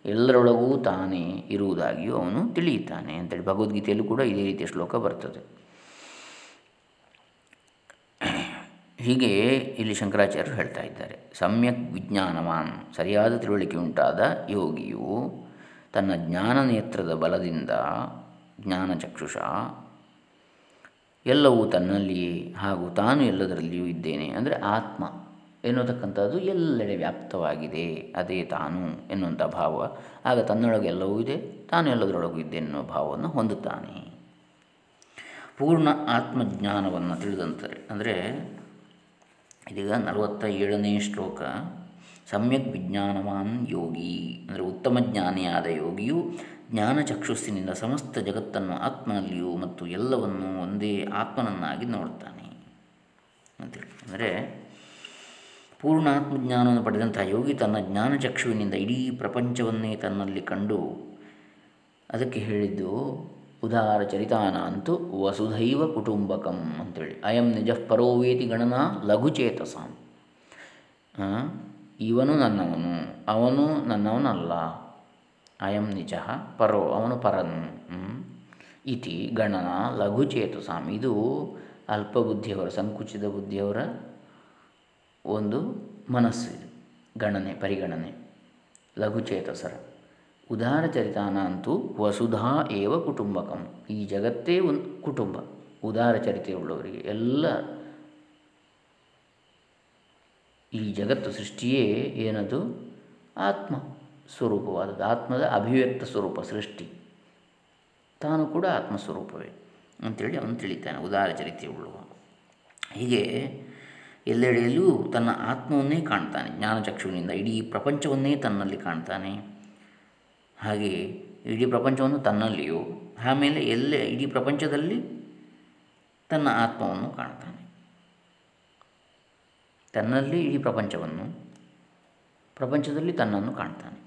ಎಲ್ಲರೊಳಗೂ ತಾನೇ ಇರುವುದಾಗಿಯೂ ಅವನು ತಿಳಿಯುತ್ತಾನೆ ಅಂತೇಳಿ ಭಗವದ್ಗೀತೆಯಲ್ಲೂ ಕೂಡ ಇದೇ ರೀತಿಯ ಶ್ಲೋಕ ಬರ್ತದೆ. ಹೀಗೆ ಇಲ್ಲಿ ಶಂಕರಾಚಾರ್ಯರು ಹೇಳ್ತಾ ಇದ್ದಾರೆ. ಸಮ್ಯಕ್ ವಿಜ್ಞಾನವಾನ್, ಸರಿಯಾದ ತಿಳುವಳಿಕೆ ಉಂಟಾದ ಯೋಗಿಯು ತನ್ನ ಜ್ಞಾನ ನೇತ್ರದ ಬಲದಿಂದ ಜ್ಞಾನಚಕ್ಷುಷ ಎಲ್ಲವೂ ತನ್ನಲ್ಲಿಯೇ ಹಾಗೂ ತಾನು ಎಲ್ಲದರಲ್ಲಿಯೂ ಇದ್ದೇನೆ ಅಂದರೆ ಆತ್ಮ ಎನ್ನುತಕ್ಕಂಥದ್ದು ಎಲ್ಲೆಡೆ ವ್ಯಾಪ್ತವಾಗಿದೆ. ಅದೇ ತಾನು ಎನ್ನುವಂಥ ಭಾವ. ಆಗ ತನ್ನೊಳಗೆ ಎಲ್ಲವೂ ಇದೆ, ತಾನು ಎಲ್ಲದರೊಳಗೂ ಇದ್ದೆ ಎನ್ನುವ ಭಾವವನ್ನು ಹೊಂದುತ್ತಾನೆ. ಪೂರ್ಣ ಆತ್ಮಜ್ಞಾನವನ್ನು ತಿಳಿದಂತಾರೆ ಅಂದರೆ ಇದೀಗ ನಲವತ್ತ ಏಳನೇ ಶ್ಲೋಕ. ಸಮ್ಯಕ್ ವಿಜ್ಞಾನವಾನ್ ಯೋಗಿ. ಅಂದರೆ ಉತ್ತಮ ಜ್ಞಾನಿಯಾದ ಯೋಗಿಯು ಜ್ಞಾನ ಚಕ್ಷುಸ್ಸಿನಿಂದ ಸಮಸ್ತ ಜಗತ್ತನ್ನು ಆತ್ಮನಲ್ಲಿಯೂ ಮತ್ತು ಎಲ್ಲವನ್ನು ಒಂದೇ ಆತ್ಮನನ್ನಾಗಿ ನೋಡ್ತಾನೆ. ಅಂತೇಳಿ ಅಂದರೆ ಪೂರ್ಣ ಆತ್ಮಜ್ಞಾನವನ್ನು ಪಡೆದಂತಹ ಯೋಗಿ ತನ್ನ ಜ್ಞಾನ ಚಕ್ಷುವಿನಿಂದ ಇಡೀ ಪ್ರಪಂಚವನ್ನೇ ತನ್ನಲ್ಲಿ ಕಂಡು ಅದಕ್ಕೆ ಹೇಳಿದ್ದು ಉದಾರ ಚರಿತಾನ ಅಂತೂ ವಸುಧೈವ ಕುಟುಂಬಕಂ ಅಂತೇಳಿ. ಅಯಂ ನಿಜ ಪರೋವೇತಿ ಗಣನ ಲಘುಚೇತಸಾಂ ಇವನು ನನ್ನವನು, ಅವನು ನನ್ನವನಲ್ಲ. ಅಯಂ ನಿಜ ಪರೋ, ಅವನು ಪರನ್ ಇತಿ ಗಣನ ಲಘುಚೇತಸಾಂ ಇದು ಅಲ್ಪ ಬುದ್ಧಿಯವರ ಸಂಕುಚಿತ ಬುದ್ಧಿಯವರ ಒಂದು ಮನಸ್ಸು, ಗಣನೆ, ಪರಿಗಣನೆ ಲಘುಚೇತಸರ ಉದಾರ ಚರಿತಾನಂತೂ ವಸುಧಾ ಏವ ಕುಟುಂಬಕಂ. ಈ ಜಗತ್ತೇ ಒಂದು ಕುಟುಂಬ ಉದಾರ ಚರಿತೆಯುಳ್ಳವರಿಗೆ ಎಲ್ಲ ಈ ಜಗತ್ತು ಸೃಷ್ಟಿಯೇ ಏನದು? ಆತ್ಮ ಸ್ವರೂಪವಾದದ್ದು. ಆತ್ಮದ ಅಭಿವ್ಯಕ್ತ ಸ್ವರೂಪ, ಸೃಷ್ಟಿ. ತಾನು ಕೂಡ ಆತ್ಮಸ್ವರೂಪವೇ ಅಂಥೇಳಿ ಅವನು ತಿಳಿತಾನೆ ಉದಾರ ಚರಿತೆಯುಳ್ಳುವ ಹೀಗೆ ಎಲ್ಲೆಡೆಯಲ್ಲೂ ತನ್ನ ಆತ್ಮವನ್ನೇ ಕಾಣ್ತಾನೆ. ಜ್ಞಾನಚಕ್ಷುವಿನಿಂದ ಇಡೀ ಪ್ರಪಂಚವನ್ನೇ ತನ್ನಲ್ಲಿ ಕಾಣ್ತಾನೆ. ಹಾಗೆ ಇಡೀ ಪ್ರಪಂಚವನ್ನು ತನ್ನಲ್ಲಿಯೂ, ಆಮೇಲೆ ಎಲ್ಲೇ, ಇಡೀ ಪ್ರಪಂಚದಲ್ಲಿ ತನ್ನ ಆತ್ಮವನ್ನು ಕಾಣ್ತಾನೆ. ತನ್ನಲ್ಲಿ ಇಡೀ ಪ್ರಪಂಚವನ್ನು, ಪ್ರಪಂಚದಲ್ಲಿ ತನ್ನನ್ನು ಕಾಣ್ತಾನೆ.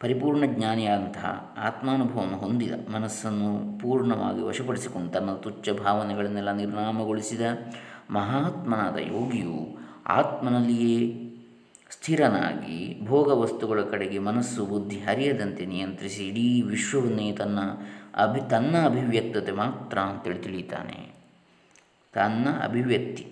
ಪರಿಪೂರ್ಣ ಜ್ಞಾನಿಯಾದಂತಹ ಆತ್ಮಾನುಭವವನ್ನು ಹೊಂದಿದ, ಮನಸ್ಸನ್ನು ಪೂರ್ಣವಾಗಿ ವಶಪಡಿಸಿಕೊಂಡು ತನ್ನ ತುಚ್ಛ ಭಾವನೆಗಳನ್ನೆಲ್ಲ ನಿರ್ನಾಮಗೊಳಿಸಿದ ಮಹಾತ್ಮನಾದ ಯೋಗಿಯು ಆತ್ಮನಲ್ಲಿಯೇ ಸ್ಥಿರನಾಗಿ ಭೋಗ ವಸ್ತುಗಳ ಕಡೆಗೆ ಮನಸ್ಸು, ಬುದ್ಧಿ ಹರಿಯದಂತೆ ನಿಯಂತ್ರಿಸಿ ಇಡೀ ವಿಶ್ವವನ್ನೇ ತನ್ನ ಅಭಿ, ತನ್ನ ಅಭಿವ್ಯಕ್ತತೆ ಮಾತ್ರ ಅಂತೇಳಿ ತಿಳಿತಾನೆ ತನ್ನ ಅಭಿವ್ಯಕ್ತಿ.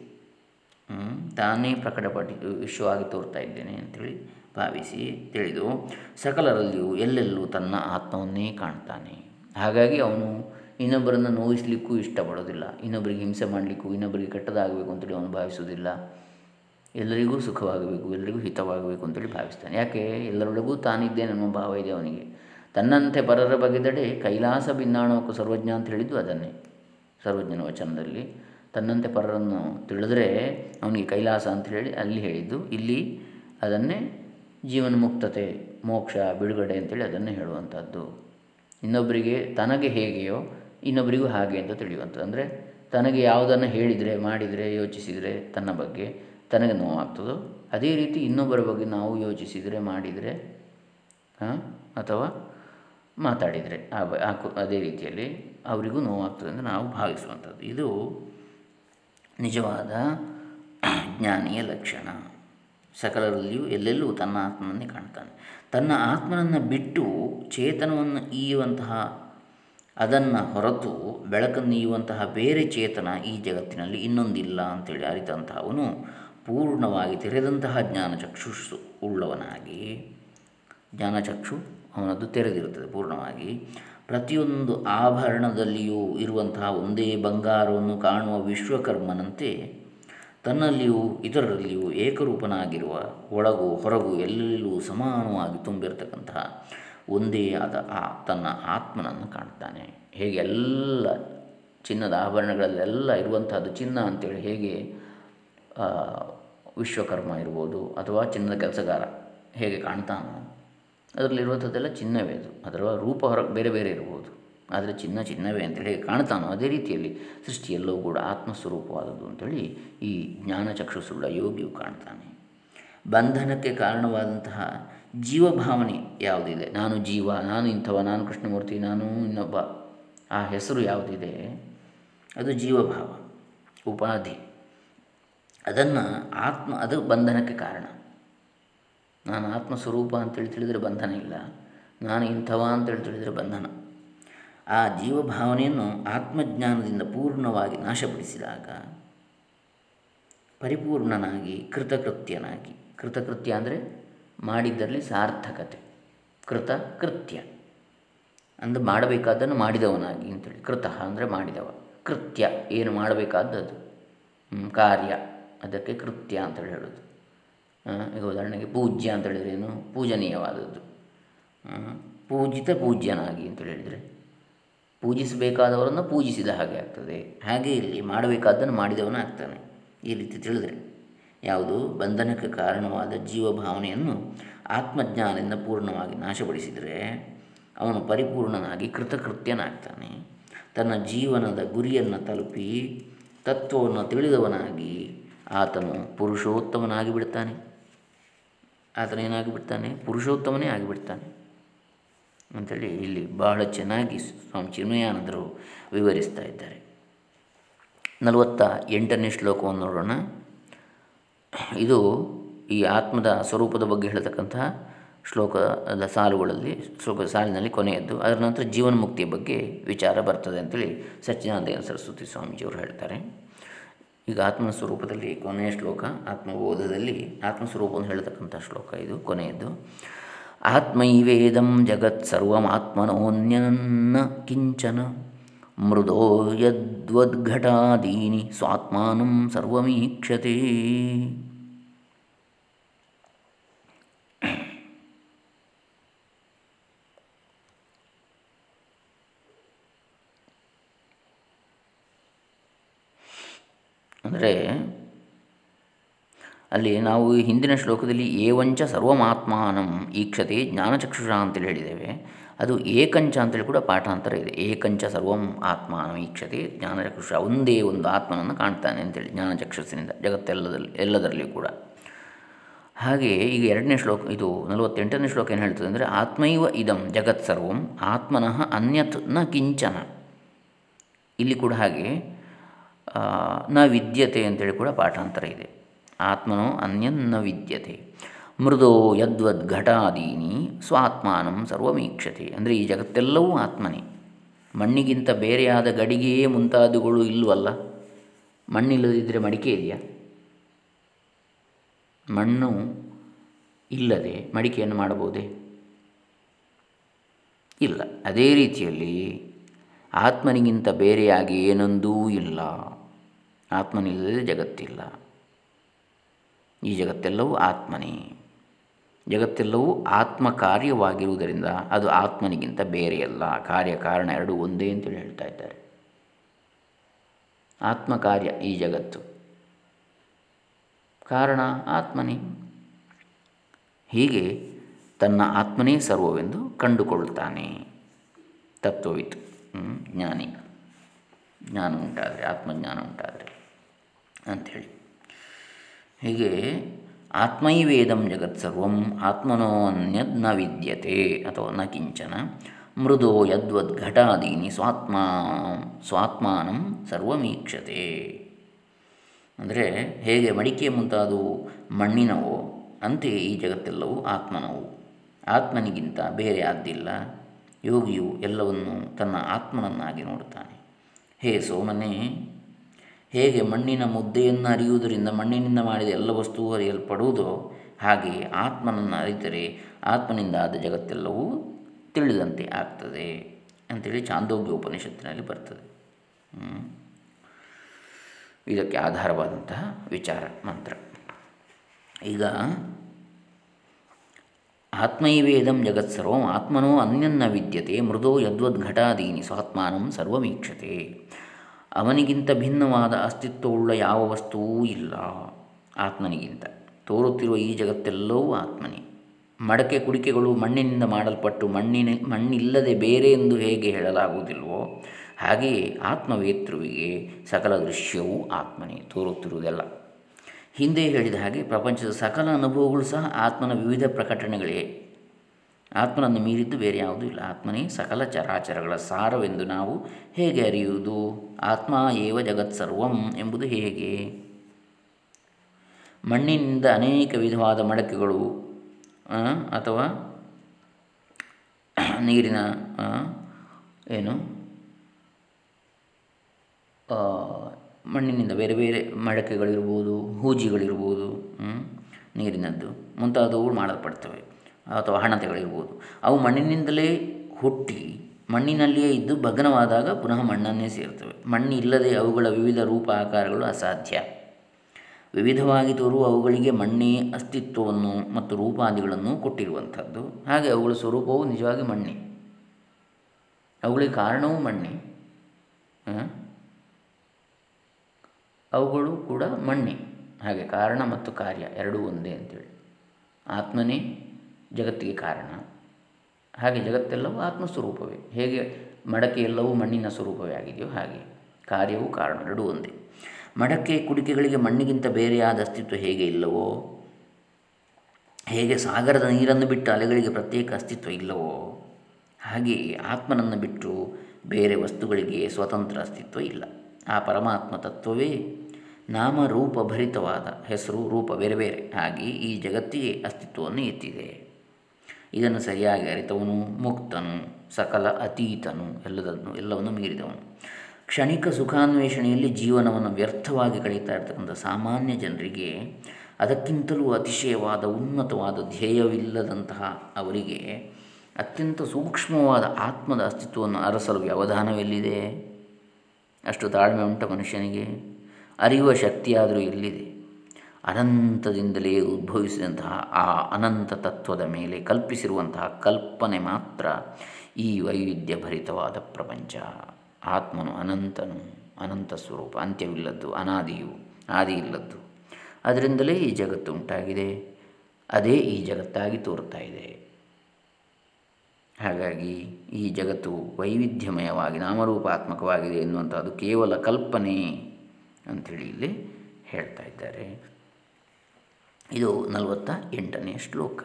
ತಾನೇ ಪ್ರಕಟಪಟ್ಟ ವಿಶ್ವವಾಗಿ ತೋರ್ತಾ ಇದ್ದೇನೆ ಅಂಥೇಳಿ ಭಾವಿಸಿ ತಿಳಿದು ಸಕಲರಲ್ಲಿಯೂ ಎಲ್ಲೆಲ್ಲೂ ತನ್ನ ಆತ್ಮವನ್ನೇ ಕಾಣ್ತಾನೆ. ಹಾಗಾಗಿ ಅವನು ಇನ್ನೊಬ್ಬರನ್ನು ನೋಯಿಸ್ಲಿಕ್ಕೂ ಇಷ್ಟಪಡೋದಿಲ್ಲ. ಇನ್ನೊಬ್ಬರಿಗೆ ಹಿಂಸೆ ಮಾಡಲಿಕ್ಕೂ ಇನ್ನೊಬ್ಬರಿಗೆ ಕೆಟ್ಟದಾಗಬೇಕು ಅಂತೇಳಿ ಅವನು ಭಾವಿಸುವುದಿಲ್ಲ. ಎಲ್ಲರಿಗೂ ಸುಖವಾಗಬೇಕು, ಎಲ್ಲರಿಗೂ ಹಿತವಾಗಬೇಕು ಅಂತೇಳಿ ಭಾವಿಸ್ತಾನೆ. ಯಾಕೆ? ಎಲ್ಲರೊಳಗೂ ತಾನಿದ್ದೇನೆ ಅನ್ನೋ ಭಾವ ಇದೆ ಅವನಿಗೆ. ತನ್ನಂತೆ ಪರರ ಬಗೆದಡೆ ಕೈಲಾಸ ಭಿನ್ನಾಣೋಕು ಸರ್ವಜ್ಞ ಅಂತ ಹೇಳಿದ್ದು ಅದನ್ನೇ, ಸರ್ವಜ್ಞನ ವಚನದಲ್ಲಿ. ತನ್ನಂತೆ ಪರರನ್ನು ತಿಳಿದ್ರೆ ಅವನಿಗೆ ಕೈಲಾಸ ಅಂತ ಹೇಳಿ ಅಲ್ಲಿ ಹೇಳಿದ್ದು, ಇಲ್ಲಿ ಅದನ್ನೇ ಜೀವನ ಮುಕ್ತತೆ ಮೋಕ್ಷ, ಬಿಡುಗಡೆ ಅಂತೇಳಿ ಅದನ್ನೇ ಹೇಳುವಂಥದ್ದು. ಇನ್ನೊಬ್ಬರಿಗೆ ತನಗೆ ಹೇಗೆಯೋ ಇನ್ನೊಬ್ಬರಿಗೂ ಹಾಗೆ ಅಂತ ತಿಳಿಯುವಂಥದ್ದು. ಅಂದರೆ ತನಗೆ ಯಾವುದನ್ನು ಹೇಳಿದರೆ, ಮಾಡಿದರೆ, ಯೋಚಿಸಿದರೆ ತನ್ನ ಬಗ್ಗೆ ತನಗೆ ನೋವಾಗ್ತದೋ, ಅದೇ ರೀತಿ ಇನ್ನೊಬ್ಬರ ಬಗ್ಗೆ ನಾವು ಯೋಚಿಸಿದರೆ, ಮಾಡಿದರೆ ಅಥವಾ ಮಾತಾಡಿದರೆ, ಆ ಅದೇ ರೀತಿಯಲ್ಲಿ ಅವರಿಗೂ ನೋವಾಗ್ತದೆ ಅಂತ ನಾವು ಭಾವಿಸುವಂಥದ್ದು. ಇದು ನಿಜವಾದ ಜ್ಞಾನಿಯ ಲಕ್ಷಣ. ಸಕಲರಲ್ಲಿಯೂ ಎಲ್ಲೆಲ್ಲೂ ತನ್ನ ಆತ್ಮನನ್ನೇ ಕಾಣ್ತಾನೆ. ತನ್ನ ಆತ್ಮನನ್ನು ಬಿಟ್ಟು ಚೇತನವನ್ನು ಈಯುವಂತಹ, ಅದನ್ನು ಹೊರತು ಬೆಳಕನ್ನು ಈಯುವಂತಹ ಬೇರೆ ಚೇತನ ಈ ಜಗತ್ತಿನಲ್ಲಿ ಇನ್ನೊಂದಿಲ್ಲ ಅಂತೇಳಿ ಅರಿತಂತಹವನು ಪೂರ್ಣವಾಗಿ ತೆರೆದಂತಹ ಜ್ಞಾನಚಕ್ಷುಷು ಉಳ್ಳವನಾಗಿ ಜ್ಞಾನಚಕ್ಷು ಅವನದ್ದು ತೆರೆದಿರುತ್ತದೆ ಪೂರ್ಣವಾಗಿ. ಪ್ರತಿಯೊಂದು ಆಭರಣದಲ್ಲಿಯೂ ಇರುವಂತಹ ಒಂದೇ ಬಂಗಾರವನ್ನು ಕಾಣುವ ವಿಶ್ವಕರ್ಮನಂತೆ ತನ್ನಲ್ಲಿಯೂ ಇತರರಲ್ಲಿಯೂ ಏಕರೂಪನಾಗಿರುವ ಒಳಗು ಹೊರಗು ಎಲ್ಲೆಲ್ಲೂ ಸಮಾನವಾಗಿ ತುಂಬಿರತಕ್ಕಂತಹ ಒಂದೇ ಆದ ಆ ತನ್ನ ಆತ್ಮನನ್ನು ಕಾಣ್ತಾನೆ ಹೇಗೆ ಎಲ್ಲ ಚಿನ್ನದ ಆಭರಣಗಳಲ್ಲೆಲ್ಲ ಇರುವಂಥದ್ದು ಚಿನ್ನ ಅಂತೇಳಿ ಹೇಗೆ ವಿಶ್ವಕರ್ಮ ಇರ್ಬೋದು ಅಥವಾ ಚಿನ್ನದ ಕೆಲಸಗಾರ ಹೇಗೆ ಕಾಣ್ತಾನೋ ಅದರಲ್ಲಿರುವಂಥದ್ದೆಲ್ಲ ಚಿನ್ನವೇ ಅದು. ಅದರ ರೂಪ ಹೊರ ಬೇರೆ ಬೇರೆ ಇರ್ಬೋದು. ಆದರೆ ಚಿನ್ನ ಚಿನ್ನವೇ ಅಂತೇಳಿ ಹೇಗೆ ಕಾಣ್ತಾನೋ ಅದೇ ರೀತಿಯಲ್ಲಿ ಸೃಷ್ಟಿಯೆಲ್ಲವೂ ಕೂಡ ಆತ್ಮಸ್ವರೂಪವಾದದ್ದು ಅಂಥೇಳಿ ಈ ಜ್ಞಾನ ಚಕ್ಷುಸುಳ್ಳ ಯೋಗಿಯು ಕಾಣ್ತಾನೆ. ಬಂಧನಕ್ಕೆ ಕಾರಣವಾದಂತಹ ಜೀವಭಾವನೆ ಯಾವುದಿದೆ? ನಾನು ಜೀವ, ನಾನು ಇಂಥವ, ನಾನು ಕೃಷ್ಣಮೂರ್ತಿ, ನಾನು ಇನ್ನೊಬ್ಬ. ಆ ಹೆಸರು ಯಾವುದಿದೆ? ಅದು ಜೀವಭಾವ, ಉಪಾಧಿ. ಅದನ್ನು ಆತ್ಮ, ಅದು ಬಂಧನಕ್ಕೆ ಕಾರಣ. ನಾನು ಆತ್ಮ ಸ್ವರೂಪ ಅಂತೇಳಿ ತಿಳಿದರೆ ಬಂಧನ ಇಲ್ಲ. ನಾನು ಇಂಥವ ಅಂತೇಳಿ ತಿಳಿದರೆ ಬಂಧನ. ಆ ಜೀವಭಾವನೆಯನ್ನು ಆತ್ಮಜ್ಞಾನದಿಂದ ಪೂರ್ಣವಾಗಿ ನಾಶಪಡಿಸಿದಾಗ ಪರಿಪೂರ್ಣನಾಗಿ, ಕೃತಕೃತ್ಯನಾಗಿ, ಕೃತಕೃತ್ಯ ಅಂದರೆ ಮಾಡಿದ್ದರಲ್ಲಿ ಸಾರ್ಥಕತೆ, ಕೃತ ಕೃತ್ಯ. ಅಂದರೆ ಮಾಡಬೇಕಾದ್ದನ್ನು ಮಾಡಿದವನಾಗಿ ಅಂತೇಳಿ. ಕೃತಃ ಅಂದರೆ ಮಾಡಿದವ. ಕೃತ್ಯ, ಏನು ಮಾಡಬೇಕಾದದ್ದು? ಕಾರ್ಯ. ಅದಕ್ಕೆ ಕೃತ್ಯ ಅಂತೇಳಿ ಹೇಳೋದು. ಈಗ ಉದಾಹರಣೆಗೆ ಪೂಜ್ಯ ಅಂತ ಹೇಳಿದರೆ ಏನು? ಪೂಜನೀಯವಾದದ್ದು. ಪೂಜಿತ ಪೂಜ್ಯನಾಗಿ ಅಂತೇಳಿ ಹೇಳಿದರೆ ಪೂಜಿಸಬೇಕಾದವರನ್ನು ಪೂಜಿಸಿದ ಹಾಗೆ ಆಗ್ತದೆ. ಹಾಗೆ ಇಲ್ಲಿ ಮಾಡಬೇಕಾದ್ದನ್ನು ಮಾಡಿದವನಾಗ್ತಾನೆ ಈ ರೀತಿ ತಿಳಿದರೆ. ಯಾವುದು? ಬಂಧನಕ್ಕೆ ಕಾರಣವಾದ ಜೀವಭಾವನೆಯನ್ನು ಆತ್ಮಜ್ಞಾನದಿಂದ ಪೂರ್ಣವಾಗಿ ನಾಶಪಡಿಸಿದರೆ ಅವನು ಪರಿಪೂರ್ಣನಾಗಿ ಕೃತಕೃತ್ಯನಾಗ್ತಾನೆ. ತನ್ನ ಜೀವನದ ಗುರಿಯನ್ನು ತಲುಪಿ ತತ್ವವನ್ನು ತಿಳಿದವನಾಗಿ ಆತನು ಪುರುಷೋತ್ತಮನಾಗಿ ಬಿಡ್ತಾನೆ. ಏನಾಗಿ ಬಿಡ್ತಾನೆ ಪುರುಷೋತ್ತಮನೇ ಆಗಿಬಿಡ್ತಾನೆ. ಅಂಥೇಳಿ ಇಲ್ಲಿ ಬಹಳ ಚೆನ್ನಾಗಿ ಸ್ವಾಮಿ ಚಿನ್ಮಯಾನಂದರು ವಿವರಿಸ್ತಾ ಇದ್ದಾರೆ. ನಲವತ್ತ ಎಂಟನೇ ಶ್ಲೋಕವನ್ನು ನೋಡೋಣ. ಇದು ಈ ಆತ್ಮದ ಸ್ವರೂಪದ ಬಗ್ಗೆ ಹೇಳ್ತಕ್ಕಂತಹ ಶ್ಲೋಕದ ಸಾಲುಗಳಲ್ಲಿ, ಶ್ಲೋಕದ ಸಾಲಿನಲ್ಲಿ ಕೊನೆಯದ್ದು. ಅದರ ನಂತರ ಜೀವನ ಮುಕ್ತಿಯ ಬಗ್ಗೆ ವಿಚಾರ ಬರ್ತದೆ ಅಂತೇಳಿ ಸಚ್ಚಿದಾನಂದ ಸರಸ್ವತಿ ಸ್ವಾಮೀಜಿಯವರು ಹೇಳ್ತಾರೆ. ಈಗ ಆತ್ಮಸ್ವರೂಪದಲ್ಲಿ ಕೊನೆಯ ಶ್ಲೋಕ, ಆತ್ಮಬೋಧದಲ್ಲಿ ಆತ್ಮಸ್ವರೂಪವನ್ನು ಹೇಳ್ತಕ್ಕಂಥ ಶ್ಲೋಕ ಇದು, ಕೊನೆಯದ್ದು. ಆತ್ಮೈವೇದಂ ಜಗತ್ಸರ್ವಮಾತ್ಮನೋನ್ಯನ್ನ ಕಿಂಚನ ಮೃದೋ ಯದ್ವದ್ಘಟಾದೀನಿ, ಸ್ವಾತ್ಮಾನಂ ಸರ್ವಮೀಕ್ಷತೆ. ಅಂದರೆ ಅಲ್ಲಿ ನಾವು ಹಿಂದಿನ ಶ್ಲೋಕದಲ್ಲಿ ಏವಂಚ ಸರ್ವಮಾತ್ಮಾನಂ ಈಕ್ಷತೆ ಜ್ಞಾನಚಕ್ಷುಷ ಅಂತೇಳಿ ಹೇಳಿದ್ದೇವೆ. ಅದು ಏಕಂಚ ಅಂತೇಳಿ ಕೂಡ ಪಾಠಾಂತರ ಇದೆ. ಏಕಂಚ ಸರ್ವಂ ಆತ್ಮಾನಂ ಈಕ್ಷತೆ ಜ್ಞಾನಚಕ್ಷುಷ ಒಂದೇ ಒಂದು ಆತ್ಮನನ್ನು ಕಾಣ್ತಾನೆ ಅಂತೇಳಿ ಜ್ಞಾನಚಕ್ಷುಸಿನಿಂದ ಜಗತ್ತೆಲ್ಲದಲ್ಲಿ ಎಲ್ಲದರಲ್ಲಿ ಕೂಡ. ಹಾಗೆ ಈಗ ಎರಡನೇ ಶ್ಲೋಕ, ಇದು ನಲವತ್ತೆಂಟನೇ ಶ್ಲೋಕ ಏನು ಹೇಳ್ತದೆ ಅಂದರೆ ಆತ್ಮೈವ ಇದಂ ಜಗತ್ ಸರ್ವಂ ಆತ್ಮನಃ ಅನ್ಯತ್ನ ಕಿಂಚನ. ಇಲ್ಲಿ ಕೂಡ ಹಾಗೆ ನ ವಿದ್ಯತೆ ಅಂತೇಳಿ ಕೂಡ ಪಾಠಾಂತರ ಇದೆ. ಆತ್ಮನೋ ಅನ್ಯನ್ನ ವಿದ್ಯತೆ. ಮೃದೋ ಯದ್ವದ್ ಘಟಾದೀನಿ ಸ್ವಾತ್ಮಾನಂ ಸರ್ವಮೀಕ್ಷತೆ. ಅಂದರೆ ಈ ಜಗತ್ತೆಲ್ಲವೂ ಆತ್ಮನೇ. ಮಣ್ಣಿಗಿಂತ ಬೇರೆಯಾದ ಗಡಿಗೆಯೇ ಮುಂತಾದವುಗಳು ಇಲ್ವಲ್ಲ? ಮಣ್ಣಿಲ್ಲದಿದ್ದರೆ ಮಡಿಕೆ ಇದೆಯಾ? ಮಣ್ಣು ಇಲ್ಲದೆ ಮಡಿಕೆಯನ್ನು ಮಾಡಬಹುದೇ? ಇಲ್ಲ. ಅದೇ ರೀತಿಯಲ್ಲಿ ಆತ್ಮನಿಗಿಂತ ಬೇರೆಯಾಗಿ ಏನೊಂದೂ ಇಲ್ಲ. ಆತ್ಮನಿಲ್ಲದೆ ಜಗತ್ತಿಲ್ಲ. ಈ ಜಗತ್ತೆಲ್ಲವೂ ಆತ್ಮನೇ. ಜಗತ್ತೆಲ್ಲವೂ ಆತ್ಮ ಕಾರ್ಯವಾಗಿರುವುದರಿಂದ ಅದು ಆತ್ಮನಿಗಿಂತ ಬೇರೆಯಲ್ಲ. ಕಾರ್ಯ ಕಾರಣ ಎರಡು ಒಂದೇ ಅಂತೇಳಿ ಹೇಳ್ತಾ ಇದ್ದಾರೆ. ಆತ್ಮ ಕಾರ್ಯ ಈ ಜಗತ್ತು. ಕಾರಣ ಆತ್ಮನೇ. ಹೀಗೆ ತನ್ನ ಆತ್ಮನೇ ಸರ್ವವೆಂದು ಕಂಡುಕೊಳ್ಳುತ್ತಾನೆ ತತ್ವವಿತ್ ಜ್ಞಾನಿ. ಜ್ಞಾನ ಉಂಟಾದರೆ, ಆತ್ಮಜ್ಞಾನ ಉಂಟಾದರೆ. ಅಂಥೇಳಿ ಹೀಗೆ ಆತ್ಮೈವೇದಂ ಜಗತ್ಸರ್ವಂ ಆತ್ಮನೋ ಅನ್ಯದ್ನ ವಿದ್ಯತೆ ಅಥವಾ ನ ಕಿಂಚನ ಮೃದೋ ಯದ್ವದ್ ಘಟಾದೀನಿ ಸ್ವಾತ್ಮ, ಸ್ವಾತ್ಮಾನಂ ಸರ್ವಮೀಕ್ಷತೆ. ಅಂದರೆ ಹೇಗೆ ಮಡಿಕೆ ಮುಂತಾದವು ಮಣ್ಣಿನವೋ ಅಂತೆಯೇ ಈ ಜಗತ್ತೆಲ್ಲವೂ ಆತ್ಮನವು. ಆತ್ಮನಿಗಿಂತ ಬೇರೆ ಆದ್ದಿಲ್ಲ ಯೋಗಿಯು ಎಲ್ಲವನ್ನು ತನ್ನ ಆತ್ಮನನ್ನಾಗಿ ನೋಡುತ್ತಾನೆ. ಹೇ ಸೋಮನೇ ಹೇಗೆ ಮಣ್ಣಿನ ಮುದ್ದೆಯನ್ನು ಅರಿಯುವುದರಿಂದ ಮಣ್ಣಿನಿಂದ ಮಾಡಿದ ಎಲ್ಲ ವಸ್ತುವು ಅರಿಯಲ್ಪಡುವುದೋ ಹಾಗೆ ಆತ್ಮನನ್ನು ಅರಿತರೆ ಆತ್ಮನಿಂದ ಆದ ಜಗತ್ತೆಲ್ಲವೂ ತಿಳಿದಂತೆ ಆಗ್ತದೆ ಅಂಥೇಳಿ ಚಾಂದೋಗ್ಯ ಉಪನಿಷತ್ತಿನಲ್ಲಿ ಬರ್ತದೆ. ಇದಕ್ಕೆ ಆಧಾರವಾದಂತಹ ವಿಚಾರ ಮಂತ್ರ. ಈಗ ಆತ್ಮೈವೇದಂ ಜಗತ್ಸರ್ವಂ ಆತ್ಮನೋ ಅನ್ಯನ್ನ ವಿದ್ಯತೆ, ಮೃದೋ ಯದ್ವದ್ಘಟಾದೀನಿ, ಸ್ವಾತ್ಮಾನಂ ಸರ್ವಮೀಕ್ಷತೆ ಅವನಿಗಿಂತ ಭಿನ್ನವಾದ ಅಸ್ತಿತ್ವವುಳ್ಳ ಯಾವ ವಸ್ತುವೂ ಇಲ್ಲ. ಆತ್ಮನಿಗಿಂತ ತೋರುತ್ತಿರುವ ಈ ಜಗತ್ತೆಲ್ಲವೂ ಆತ್ಮನೇ. ಮಡಕೆ ಕುಡಿಕೆಗಳು ಮಣ್ಣಿನಿಂದ ಮಾಡಲ್ಪಟ್ಟು ಮಣ್ಣಿನ, ಮಣ್ಣಿಲ್ಲದೆ ಬೇರೆ ಎಂದು ಹೇಗೆ ಹೇಳಲಾಗುವುದಿಲ್ವೋ, ಹಾಗೆಯೇ ಆತ್ಮವೇತೃವಿಗೆ ಸಕಲ ದೃಶ್ಯವೂ ಆತ್ಮನೇ ತೋರುತ್ತಿರುವುದಲ್ಲ. ಹಿಂದೆ ಹೇಳಿದ ಹಾಗೆ ಪ್ರಪಂಚದ ಸಕಲ ಅನುಭವಗಳು ಸಹ ಆತ್ಮನ ವಿವಿಧ ಪ್ರಕಟಣೆಗಳೇ. ಆತ್ಮನನ್ನು ಮೀರಿದ್ದು ಬೇರೆ ಯಾವುದೂ ಇಲ್ಲ. ಆತ್ಮನೇ ಸಕಲ ಚರಾಚರಗಳ ಸಾರವೆಂದು ನಾವು ಹೇಗೆ ಅರಿಯುವುದು? ಆತ್ಮ ಏವ ಜಗತ್ಸರ್ವಂ ಎಂಬುದು ಹೇಗೆ? ಮಣ್ಣಿನಿಂದ ಅನೇಕ ವಿಧವಾದ ಮಡಕೆಗಳು ಅಥವಾ ನೀರಿನ ಏನು ಮಣ್ಣಿನಿಂದ ಬೇರೆ ಬೇರೆ ಮಡಕೆಗಳಿರ್ಬೋದು, ಹೂಜಿಗಳಿರ್ಬೋದು ನೀರಿನದ್ದು ಮುಂತಾದವು ಮಾಡಲ್ಪಡ್ತವೆ. ಅಥವಾ ಹಣತೆಗಳಿರ್ಬೋದು ಅವು ಮಣ್ಣಿನಿಂದಲೇ ಹುಟ್ಟಿ ಮಣ್ಣಿನಲ್ಲಿಯೇ ಇದ್ದು ಭಗ್ನವಾದಾಗ ಪುನಃ ಮಣ್ಣನ್ನೇ ಸೇರ್ತವೆ ಮಣ್ಣಿಲ್ಲದೆ ಅವುಗಳ ವಿವಿಧ ರೂಪ ಆಕಾರಗಳು ಅಸಾಧ್ಯ. ವಿವಿಧವಾಗಿ ತೋರುವ ಅವುಗಳಿಗೆ ಮಣ್ಣೇ ಅಸ್ತಿತ್ವವನ್ನು ಮತ್ತು ರೂಪಾದಿಗಳನ್ನು ಕೊಟ್ಟಿರುವಂಥದ್ದು. ಹಾಗೆ ಅವುಗಳ ಸ್ವರೂಪವು ನಿಜವಾಗಿ ಮಣ್ಣೆ. ಅವುಗಳಿಗೆ ಕಾರಣವೂ ಮಣ್ಣೆ. ಅವುಗಳು ಕೂಡ ಮಣ್ಣೆ. ಹಾಗೆ ಕಾರಣ ಮತ್ತು ಕಾರ್ಯ ಎರಡೂ ಒಂದೇ ಅಂತೇಳಿ. ಆತ್ಮನೇ ಜಗತ್ತಿಗೆ ಕಾರಣ. ಹಾಗೆ ಜಗತ್ತೆಲ್ಲವೂ ಆತ್ಮಸ್ವರೂಪವೇ. ಹೇಗೆ ಮಡಕೆ ಎಲ್ಲವೂ ಮಣ್ಣಿನ ಸ್ವರೂಪವೇ ಆಗಿದೆಯೋ ಹಾಗೆ ಕಾರ್ಯವೂ ಕಾರಣ ಎರಡೂ ಒಂದೇ. ಮಡಕೆ ಕುಡಿಕೆಗಳಿಗೆ ಮಣ್ಣಿಗಿಂತ ಬೇರೆಯಾದ ಅಸ್ತಿತ್ವ ಹೇಗೆ ಇಲ್ಲವೋ, ಹೇಗೆ ಸಾಗರದ ನೀರನ್ನು ಬಿಟ್ಟು ಅಲೆಗಳಿಗೆ ಪ್ರತ್ಯೇಕ ಅಸ್ತಿತ್ವ ಇಲ್ಲವೋ ಹಾಗೆಯೇ ಆತ್ಮನನ್ನು ಬಿಟ್ಟು ಬೇರೆ ವಸ್ತುಗಳಿಗೆ ಸ್ವತಂತ್ರ ಅಸ್ತಿತ್ವ ಇಲ್ಲ. ಆ ಪರಮಾತ್ಮ ತತ್ವವೇ ನಾಮ ರೂಪಭರಿತವಾದ ಹೆಸರು, ರೂಪ ಬೇರೆ ಬೇರೆ. ಹಾಗೆ ಈ ಜಗತ್ತಿಗೆ ಅಸ್ತಿತ್ವವನ್ನು ಎತ್ತಿದೆ. ಇದನ್ನು ಸರಿಯಾಗಿ ಅರಿತವನು, ಮುಕ್ತನು, ಸಕಲ ಅತೀತನು, ಎಲ್ಲದನ್ನು ಎಲ್ಲವನ್ನು ಮೀರಿದವನು. ಕ್ಷಣಿಕ ಸುಖಾನ್ವೇಷಣೆಯಲ್ಲಿ ಜೀವನವನ್ನು ವ್ಯರ್ಥವಾಗಿ ಕಳೀತಾ ಇರ್ತಕ್ಕಂಥ ಸಾಮಾನ್ಯ ಜನರಿಗೆ ಅದಕ್ಕಿಂತಲೂ ಅತಿಶಯವಾದ, ಉನ್ನತವಾದ ಧ್ಯೇಯವಿಲ್ಲದಂತಹ ಅವರಿಗೆ ಅತ್ಯಂತ ಸೂಕ್ಷ್ಮವಾದ ಆತ್ಮದ ಅಸ್ತಿತ್ವವನ್ನು ಅರಸಲು ವ್ಯವಧಾನವೆಲ್ಲಿದೆ. ಅಷ್ಟು ತಾಳ್ಮೆ ಉಂಟ ಮನುಷ್ಯನಿಗೆ. ಅರಿಯುವ ಶಕ್ತಿಯಾದರೂ ಎಲ್ಲಿದೆ ಅನಂತದಿಂದಲೇ ಉದ್ಭವಿಸಿದಂತಹ ಆ ಅನಂತ ತತ್ವದ ಮೇಲೆ ಕಲ್ಪಿಸಿರುವಂತಹ ಕಲ್ಪನೆ ಮಾತ್ರ ಈ ವೈವಿಧ್ಯ ಭರಿತವಾದ ಪ್ರಪಂಚ. ಆತ್ಮನು ಅನಂತನು, ಅನಂತ ಸ್ವರೂಪ, ಅಂತ್ಯವಿಲ್ಲದ್ದು, ಅನಾದಿಯು, ಆದಿ ಇಲ್ಲದ್ದು. ಅದರಿಂದಲೇ ಈ ಜಗತ್ತು ಉಂಟಾಗಿದೆ. ಅದೇ ಈ ಜಗತ್ತಾಗಿ ತೋರ್ತಾ ಇದೆ. ಹಾಗಾಗಿ ಈ ಜಗತ್ತು ವೈವಿಧ್ಯಮಯವಾಗಿ, ನಾಮರೂಪಾತ್ಮಕವಾಗಿದೆ ಎನ್ನುವಂಥದ್ದು ಕೇವಲ ಕಲ್ಪನೆ ಅಂಥೇಳಿ ಇಲ್ಲಿ ಹೇಳ್ತಾ ಇದ್ದಾರೆ. ಇದು ನಲವತ್ತ ಎಂಟನೇ ಶ್ಲೋಕ.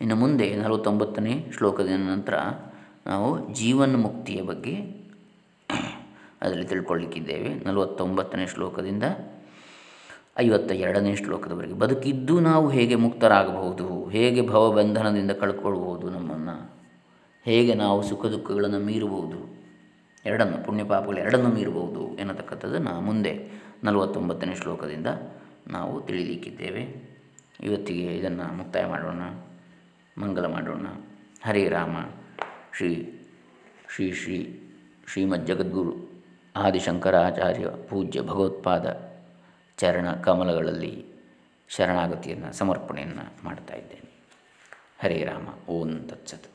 ಇನ್ನು ಮುಂದೆ ನಲವತ್ತೊಂಬತ್ತನೇ ಶ್ಲೋಕದ ನಂತರ ನಾವು ಜೀವನ ಮುಕ್ತಿಯ ಬಗ್ಗೆ ಅದರಲ್ಲಿ ತಿಳ್ಕೊಳ್ಳಿಕ್ಕಿದ್ದೇವೆ ನಲವತ್ತೊಂಬತ್ತನೇ ಶ್ಲೋಕದಿಂದ ಐವತ್ತ ಎರಡನೇ ಶ್ಲೋಕದವರೆಗೆ. ಬದುಕಿದ್ದು ನಾವು ಹೇಗೆ ಮುಕ್ತರಾಗಬಹುದು? ಹೇಗೆ ಭವಬಂಧನದಿಂದ ಕಳ್ಕೊಳ್ಬಹುದು ನಮ್ಮನ್ನು? ಹೇಗೆ ನಾವು ಸುಖ ದುಃಖಗಳನ್ನು ಮೀರಬಹುದು ಎರಡನ್ನು ಪುಣ್ಯ ಪಾಪಗಳು ಎರಡನ್ನು ಮೀರಬಹುದು ಎನ್ನತಕ್ಕಂಥದ್ದನ್ನು ಮುಂದೆ ನಲವತ್ತೊಂಬತ್ತನೇ ಶ್ಲೋಕದಿಂದ ನಾವು ತಿಳಿದಿಕ್ಕಿದ್ದೇವೆ. ಇವತ್ತಿಗೆ ಇದನ್ನು ಮುಕ್ತಾಯ ಮಾಡೋಣ. ಮಂಗಲ ಮಾಡೋಣ. ಹರೇ ರಾಮ. ಶ್ರೀ ಶ್ರೀ ಶ್ರೀ, ಶ್ರೀಮದ್ ಜಗದ್ಗುರು ಆದಿಶಂಕರಾಚಾರ್ಯ ಪೂಜ್ಯ ಭಗವತ್ಪಾದ ಚರಣ ಕಮಲಗಳಲ್ಲಿ ಶರಣಾಗತಿಯನ್ನು, ಸಮರ್ಪಣೆಯನ್ನು ಮಾಡ್ತಾ ಇದ್ದೇನೆ. ಹರೇ ರಾಮ. ಓಂ ತತ್ಸತ್.